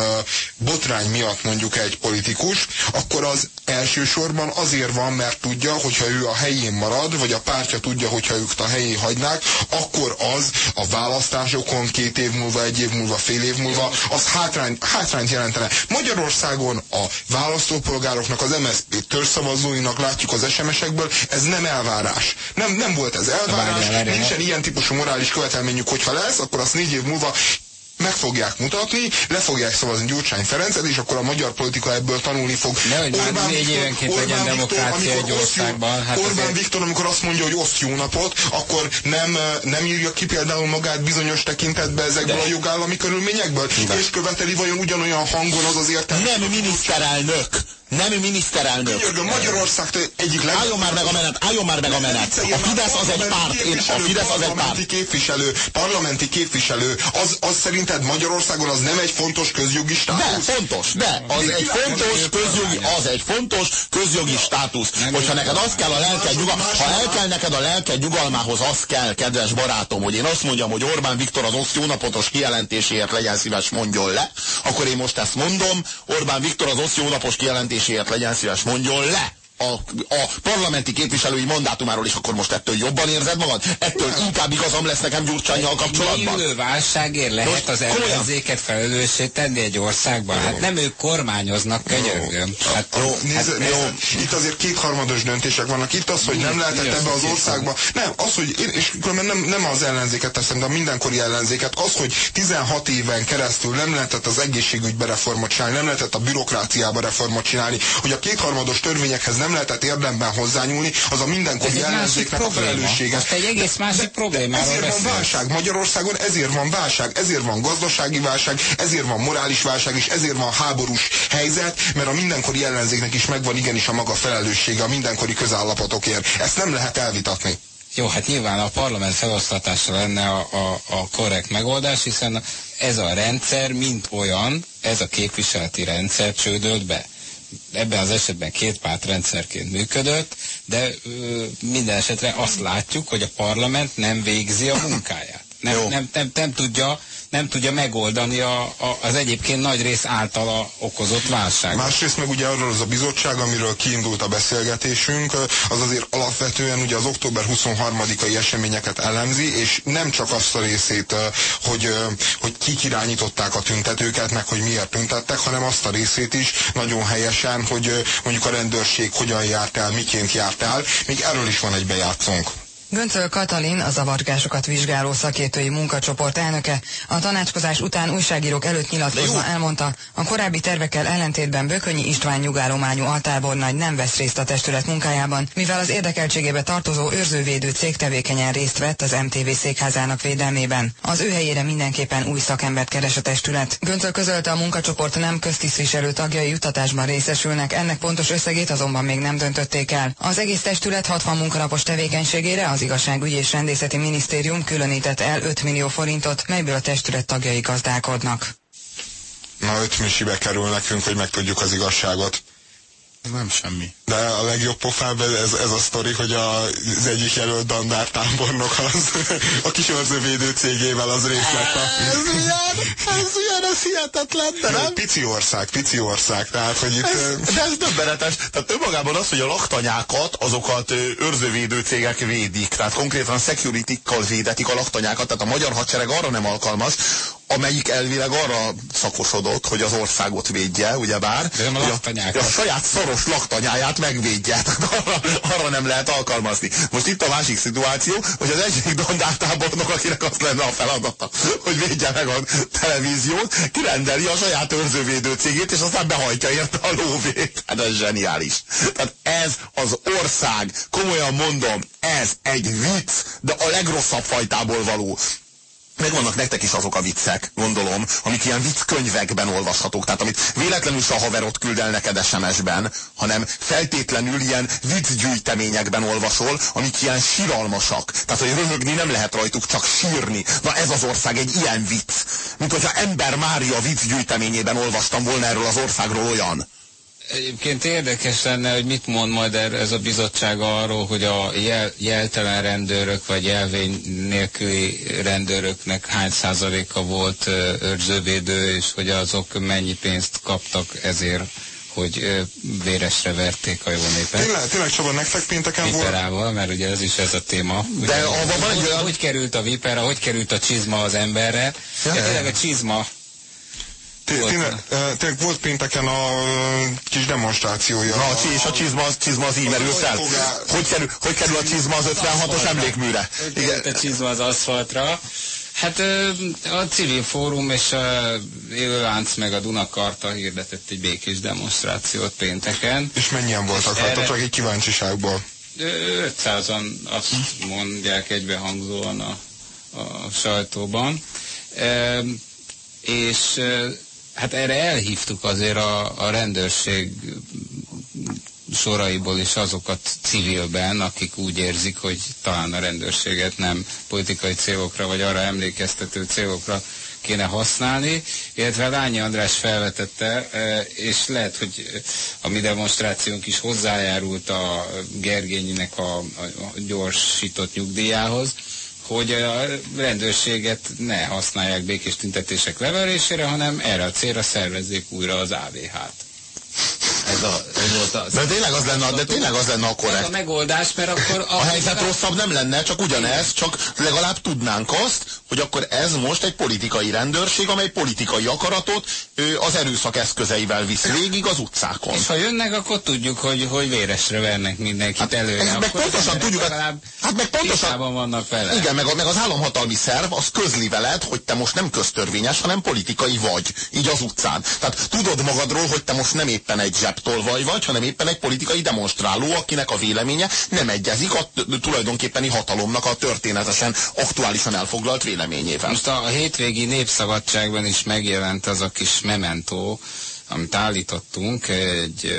botrány miatt mondjuk egy politikus, akkor az elsősorban azért van, mert tudja, hogyha ő a helyén marad, vagy a pártja tudja, hogyha ők a helyén hagynák, akkor az a választásokon két év múlva, egy év múlva, fél év múlva, az hátrány, hátrányt jelentene. Magyarországon a választópolgároknak, az MSZP törzszavazóinak látjuk az SMS-ekből, ez nem elvárás. Nem, nem volt ez elvárás, nincsen ilyen típusú morális követelményük, hogyha lesz, akkor azt négy év múlva meg fogják mutatni, le fogják szavazni Gyurcsány Ferencet, és akkor a magyar politika ebből tanulni fog. Nehogy Orbán már négy Viktor, évenként Orbán legyen demokrácia egy országban. Hát Orbán azért... Viktor, amikor azt mondja, hogy oszt jó napot, akkor nem, nem írja ki például magát bizonyos tekintetbe ezekből De. a jogállami körülményekből, De. és követeli vajon ugyanolyan hangon az az értelme. Nem miniszterelnök! Nem miniszterelnök. Könyörgöm, Magyarország egyik leg... Álljon már meg a menet, álljon már meg a menet. A Fidesz az egy párt, én a Fidesz az egy párt. képviselő, parlamenti képviselő, az, az szerinted Magyarországon az nem egy fontos közjogi státusz? De, fontos, de, az egy fontos közjogi, az egy fontos közjogi státusz. Hogyha neked az kell a lelked nyugalmához, ha el kell neked a lelked nyugalmához, az kell, kedves barátom, hogy én azt mondjam, hogy Orbán Viktor az osztó napotos kijelentéséért legyen szíves mondjon le, akkor én most ezt mondom, Orbán Viktor az osztó napos kijelentés döntéséért legyen szíves, mondjon le! A, a parlamenti képviselői mandátumáról, és akkor most ettől jobban érzed magad? Ettől inkább igazam lesz nekem Gyurcsányjal kapcsolatban? Egy válságért lehet az ellenzéket felelőssé tenni egy országban? Hát nem ők kormányoznak, könyörgöm. Hát, jó, nézd, hát, nézd, itt azért kétharmados döntések vannak. Itt az, hogy nem lehetett ebbe az országba. Nem, az, hogy én, és különben nem, nem az ellenzéket teszem, de a mindenkori ellenzéket. Az, hogy 16 éven keresztül nem lehetett az egészségügybe reformot csinálni, nem lehetett a bürokráciába reformot csinálni, hogy a kétharmados törvényekhez nem nem lehetett érdemben hozzányúlni, az a mindenkori ellenzéknek a felelőssége. Ez egy egész másik probléma. Ezért van válság Magyarországon, ezért van válság, ezért van gazdasági válság, ezért van morális válság, és ezért van háborús helyzet, mert a mindenkori ellenzéknek is megvan igenis a maga felelőssége a mindenkori közállapotokért. Ezt nem lehet elvitatni. Jó, hát nyilván a parlament felosztatása lenne a, a, a korrekt megoldás, hiszen ez a rendszer, mint olyan, ez a képviseleti rendszer csődölt be ebben az esetben két párt rendszerként működött, de ö, minden esetre azt látjuk, hogy a parlament nem végzi a munkáját. Nem, nem, nem, nem tudja nem tudja megoldani a, a, az egyébként nagy rész általa okozott válságot. Másrészt meg ugye arról az a bizottság, amiről kiindult a beszélgetésünk, az azért alapvetően ugye az október 23-ai eseményeket elemzi, és nem csak azt a részét, hogy, hogy kik irányították a tüntetőket, meg hogy miért tüntettek, hanem azt a részét is nagyon helyesen, hogy mondjuk a rendőrség hogyan járt el, miként járt el. Még erről is van egy bejátszónk. Göncöl Katalin, a zavargásokat vizsgáló szakértői munkacsoport elnöke, a tanácskozás után újságírók előtt nyilatkozva elmondta, a korábbi tervekkel ellentétben Bökönyi István nyugállományú altábornagy nem vesz részt a testület munkájában, mivel az érdekeltségébe tartozó őrzővédő cég tevékenyen részt vett az MTV székházának védelmében. Az ő helyére mindenképpen új szakembert keres a testület. Göncöl közölte a munkacsoport nem köztisztviselő tagjai jutatásban részesülnek, ennek pontos összegét azonban még nem döntötték el. Az egész testület 60 munkanapos tevékenységére az igazságügyi és rendészeti minisztérium különített el 5 millió forintot, melyből a testület tagjai gazdálkodnak. Na, 5 misibe kerül nekünk, hogy megtudjuk az igazságot. Ez nem semmi. De a legjobb pofább ez, ez a sztori, hogy a, az egyik jelölt dandár tábornok az a kis őrzővédő cégével az részt vett a... Ez ilyen, ez ilyen, ez hihetetlen, de nem? Pici ország, pici ország, tehát hogy itt... Ez, de ez döbbenetes. Tehát önmagában az, hogy a laktanyákat, azokat őrzővédő cégek védik. Tehát konkrétan security-kkal védetik a laktanyákat. Tehát a magyar hadsereg arra nem alkalmas, amelyik elvileg arra szakosodott, hogy az országot védje, ugyebár. De nem a laktanyákat. A, a saját szoros laktanyáját megvédje. Tehát arra, arra nem lehet alkalmazni. Most itt a másik szituáció, hogy az egyik dandártábornok, akinek az lenne a feladata, hogy védje meg a televíziót, kirendeli a saját őrzővédő cégét, és aztán behajtja érte a lóvét. Hát ez zseniális. Tehát ez az ország, komolyan mondom, ez egy vicc, de a legrosszabb fajtából való megvannak nektek is azok a viccek, gondolom, amik ilyen vicc könyvekben olvashatók. Tehát amit véletlenül se a haverot küld el neked SMS-ben, hanem feltétlenül ilyen viccgyűjteményekben olvasol, amik ilyen síralmasak. Tehát, hogy röhögni nem lehet rajtuk, csak sírni. Na ez az ország egy ilyen vicc. Mint hogyha Ember Mária viccgyűjteményében olvastam volna erről az országról olyan. Egyébként érdekes lenne, hogy mit mond majd er- ez a bizottság arról, hogy a jel, jeltelen rendőrök vagy jelvény nélküli rendőröknek hány százaléka volt őrzővédő, és hogy azok mennyi pénzt kaptak ezért, hogy véresre verték a jó népet. Tényleg, tényleg Csaba, nektek pénteken volt? Viperával, mert ugye ez is ez a téma. Ugye, abban hogy, hogy került a vipera, hogy került a csizma az emberre. Ja, tényleg a csizma. Tényleg, ö, tényleg volt pénteken a ö, kis demonstrációja. Na, és a csizma, az- csizma az így merül fel. hogy kerül, hogy kerül a csizma az 56-os emlékműre? Került a csizma az aszfaltra. Hát a civil fórum és a Élőlánc meg a Dunakarta hirdetett egy békés demonstrációt pénteken. És mennyien voltak Erre- rajta, csak egy kíváncsiságból. Ö, 500-an azt mondják egybehangzóan a, a sajtóban. E, és hát erre elhívtuk azért a, a rendőrség soraiból is azokat civilben, akik úgy érzik, hogy talán a rendőrséget nem politikai célokra, vagy arra emlékeztető célokra kéne használni, illetve Lányi András felvetette, eh, és lehet, hogy a mi demonstrációnk is hozzájárult a Gergényinek a gyorsított nyugdíjához, hogy a rendőrséget ne használják békés tüntetések leverésére, hanem erre a célra szervezzék újra az AVH-t. Ez, a, volt az. De tényleg az lenne, de tényleg az lenne a Ez a korrekt. megoldás, mert akkor... A helyzet rosszabb nem lenne, csak ugyanez, csak legalább tudnánk azt, hogy akkor ez most egy politikai rendőrség, amely politikai akaratot az erőszak eszközeivel visz végig az utcákon. És ha jönnek, akkor tudjuk, hogy, hogy véresre vernek mindenkit hát, előre. ez meg Akkor az pontosan tudjuk, hát- legalább hát meg pontosan- vannak vele. Igen, meg, a- meg az államhatalmi szerv az közli veled, hogy te most nem köztörvényes, hanem politikai vagy, így az utcán. Tehát tudod magadról, hogy te most nem éppen egy zsebtolvaj vagy, hanem éppen egy politikai demonstráló, akinek a véleménye nem egyezik a tulajdonképpeni hatalomnak a történetesen, aktuálisan elfoglalt véleményével. Most a hétvégi népszabadságban is megjelent az a kis mementó, amit állítottunk, egy,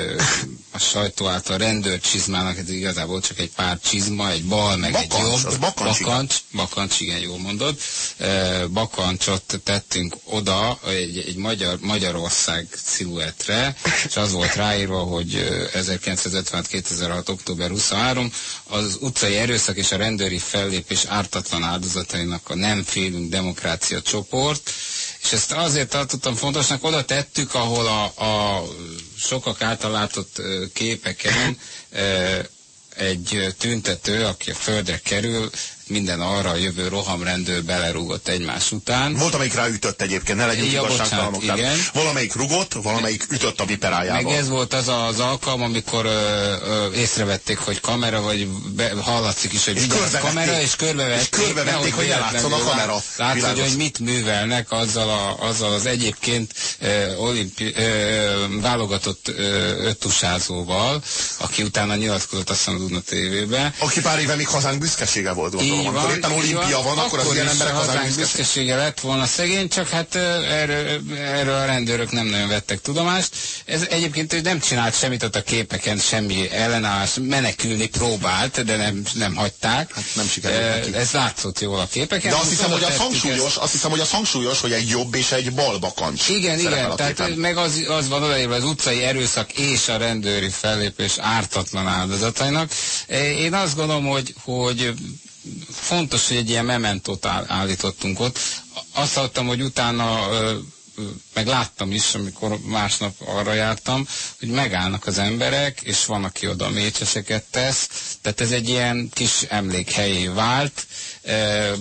a sajtó által rendőrcsizmának, ez igazából csak egy pár csizma, egy bal, meg Bakancs, egy jobb. az bakancs, igen. bakancs, bakancs, igen, jól mondod. Bakancsot tettünk oda egy, egy magyar, Magyarország sziluetre, és az volt ráírva, hogy ö, 1956-2006. október 23 az utcai erőszak és a rendőri fellépés ártatlan áldozatainak a Nem Félünk Demokrácia csoport, és ezt azért tartottam fontosnak, oda tettük, ahol a, a sokak által látott képeken egy tüntető, aki a földre kerül, minden arra jövő rohamrendőr belerúgott egymás után. Volt, amelyik ráütött egyébként, ne legyünk ja, igazságtalanok. Valamelyik rugott, valamelyik ütött a viperájával. Meg ez volt az az alkalom, amikor ö, ö, észrevették, hogy kamera, vagy be, hallatszik is, hogy és vigyáz kamera, és körbevették. És körbevették, hogy elátszon a kamera. Látsz, hogy, hogy mit művelnek azzal, a, azzal az egyébként ö, olimpi, ö, válogatott öttusázóval, aki utána nyilatkozott a tévébe. Aki pár éve még hazánk büszkesége volt, gondolom. Amikor éppen olimpia van, akkor, akkor az ilyen emberek hazánk büszkesége. lett volna szegény, csak hát erről, erről a rendőrök nem nagyon vettek tudomást. Ez egyébként ő nem csinált semmit ott a képeken, semmi ellenállás, menekülni próbált, de nem, nem hagyták. Hát nem sikerült Ez látszott jól a képeken. De azt hiszem, hogy az hangsúlyos, azt hiszem, hogy az hangsúlyos, hogy egy jobb és egy bal bakancs. Igen, igen, tehát meg az, az van odaírva az utcai erőszak és a rendőri fellépés ártatlan áldozatainak. Én azt gondolom, hogy, hogy fontos, hogy egy ilyen mementot állítottunk ott. Azt hallottam, hogy utána meg láttam is, amikor másnap arra jártam, hogy megállnak az emberek, és van, aki oda mécseseket tesz, tehát ez egy ilyen kis emlékhelyé vált,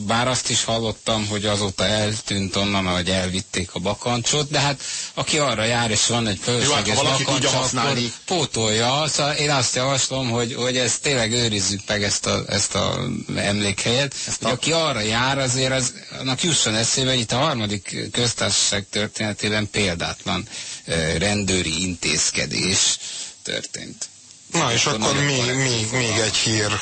bár azt is hallottam, hogy azóta eltűnt onnan, hogy elvitték a bakancsot, de hát aki arra jár, és van egy fölösleges hát, bakancs, akkor pótolja. Szóval én azt javaslom, hogy, hogy ezt tényleg őrizzük meg ezt a, ezt a emlékhelyet, ezt hogy a... aki arra jár, azért az, annak jusson eszébe, hogy itt a harmadik köztársaság történetében példátlan rendőri intézkedés történt. Na és akkor még, még, még egy hír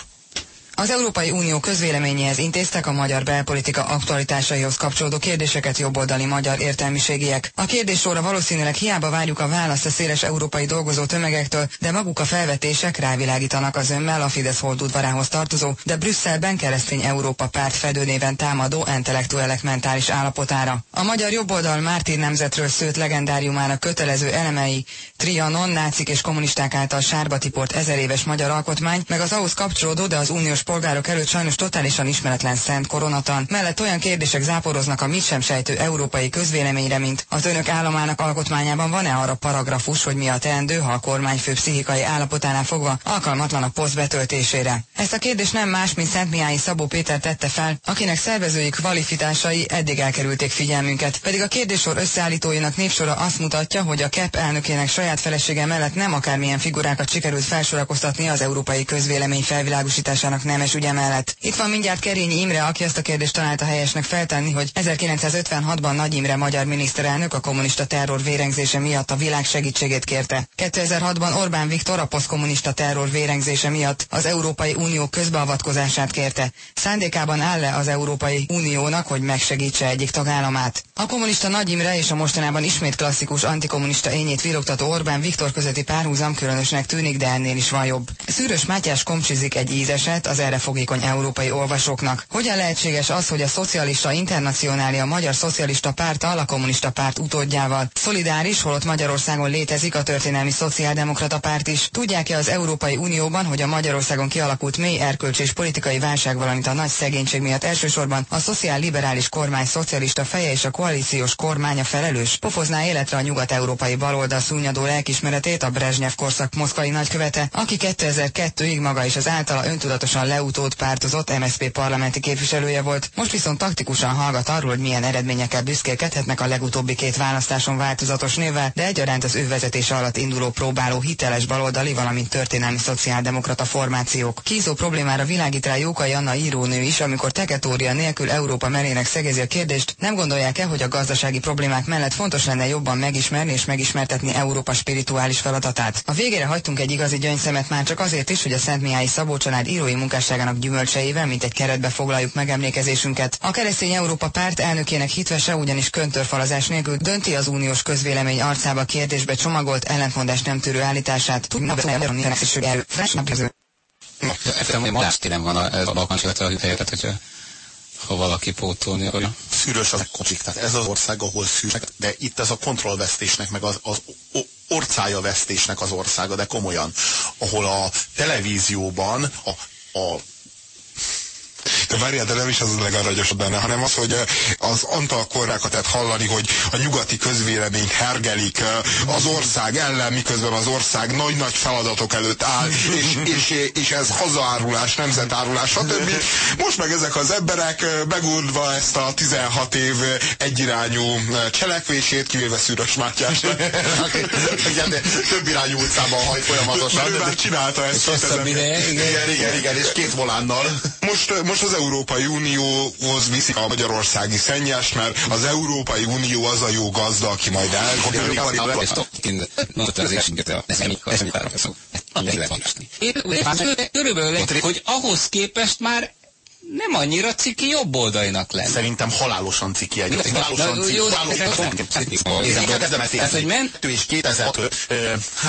az Európai Unió közvéleményéhez intéztek a magyar belpolitika aktualitásaihoz kapcsolódó kérdéseket jobboldali magyar értelmiségiek. A kérdéssorra valószínűleg hiába várjuk a választ a széles európai dolgozó tömegektől, de maguk a felvetések rávilágítanak az ömmel a Fidesz holdudvarához tartozó, de Brüsszelben keresztény Európa párt fedőnéven támadó intellektuelek mentális állapotára. A magyar jobboldal Mártír nemzetről szőtt legendáriumának kötelező elemei, Trianon, nácik és kommunisták által sárba tiport ezer éves magyar alkotmány, meg az ahhoz kapcsolódó, de az uniós polgárok előtt sajnos totálisan ismeretlen szent koronatan. Mellett olyan kérdések záporoznak a mit sem sejtő európai közvéleményre, mint az önök államának alkotmányában van-e arra paragrafus, hogy mi a teendő, ha a kormányfő pszichikai állapotánál fogva alkalmatlan a poszt betöltésére. Ezt a kérdést nem más, mint Szent Miályi Szabó Péter tette fel, akinek szervezői kvalifikásai eddig elkerülték figyelmünket. Pedig a kérdéssor összeállítóinak névsora azt mutatja, hogy a KEP elnökének saját felesége mellett nem akármilyen figurákat sikerült felsorakoztatni az európai közvélemény felvilágosításának nemes ügye mellett. Itt van mindjárt Kerényi Imre, aki ezt a kérdést találta helyesnek feltenni, hogy 1956-ban Nagy Imre magyar miniszterelnök a kommunista terror vérengzése miatt a világ segítségét kérte. 2006-ban Orbán Viktor a posztkommunista terror vérengzése miatt az Európai Unió közbeavatkozását kérte. Szándékában áll-e az Európai Uniónak, hogy megsegítse egyik tagállamát? A kommunista Nagy Imre és a mostanában ismét klasszikus antikommunista ényét villogtató Orbán Viktor közötti párhuzam különösnek tűnik, de ennél is van jobb. Szűrös Mátyás komcsizik egy ízeset az erre fogékony európai olvasóknak. Hogyan lehetséges az, hogy a szocialista internacionáli Magyar Szocialista Párttal, a kommunista párt utódjával szolidáris, holott Magyarországon létezik a történelmi szociáldemokrata párt is. Tudják-e az Európai Unióban, hogy a Magyarországon kialakult mély erkölcs és politikai válság, valamint a nagy szegénység miatt elsősorban a szociál-liberális kormány szocialista feje és a koalíciós kormánya felelős? Pofozná életre a nyugat-európai baloldal szúnyadó lelkismeretét a Brezsnyev korszak moszkvai nagykövete, aki 2002-ig maga is az általa öntudatosan le leutót pártozott MSZP parlamenti képviselője volt, most viszont taktikusan hallgat arról, hogy milyen eredményekkel büszkélkedhetnek a legutóbbi két választáson változatos névvel, de egyaránt az ő vezetése alatt induló próbáló hiteles baloldali, valamint történelmi szociáldemokrata formációk. Kízó problémára világít rá Jókai Anna írónő is, amikor teketória nélkül Európa merének szegezi a kérdést, nem gondolják-e, hogy a gazdasági problémák mellett fontos lenne jobban megismerni és megismertetni Európa spirituális feladatát. A végére hagytunk egy igazi gyöngyszemet már csak azért is, hogy a Szent Mihály Szabó család írói munkás munkásságának gyümölcseivel, mint egy keretbe foglaljuk megemlékezésünket. A keresztény Európa párt elnökének hitvese ugyanis köntörfalazás nélkül dönti az uniós közvélemény arcába kérdésbe csomagolt ellentmondás nem tűrő állítását. Tudna, hogy van a, a balkancs, illetve a hűhelyet, hogyha ha valaki pótolni akarja. Szűrös az kocsik, tehát ez az ország, ahol szűrös, de itt ez a kontrollvesztésnek, meg az, az orcája vesztésnek az országa, de komolyan, ahol a televízióban a a De várjál, de nem is az a legaranyosabb benne, hanem az, hogy az Antal korrákat tehát hallani, hogy a nyugati közvélemény hergelik az ország ellen, miközben az ország nagy-nagy feladatok előtt áll, és, és, és ez hazaárulás, nemzetárulás, stb. Most meg ezek az emberek megúrva ezt a 16 év egyirányú cselekvését, kivéve Szűrös Mátyást. Több irányú utcában hajt folyamatosan. Mert ő már csinálta ezt. Igen. Igen, igen, igen, és két volánnal. Most, most az Európai Unióhoz viszik a magyarországi szennyes, mert az Európai Unió az a jó gazda, aki majd el... Körülbelül, hogy ahhoz képest már nem annyira ciki jobboldalinak lenni. Szerintem halálosan ciki egy. Halálosan ciki. Jó, de- Halálosan ciki. Ez, hogy ment? és 2005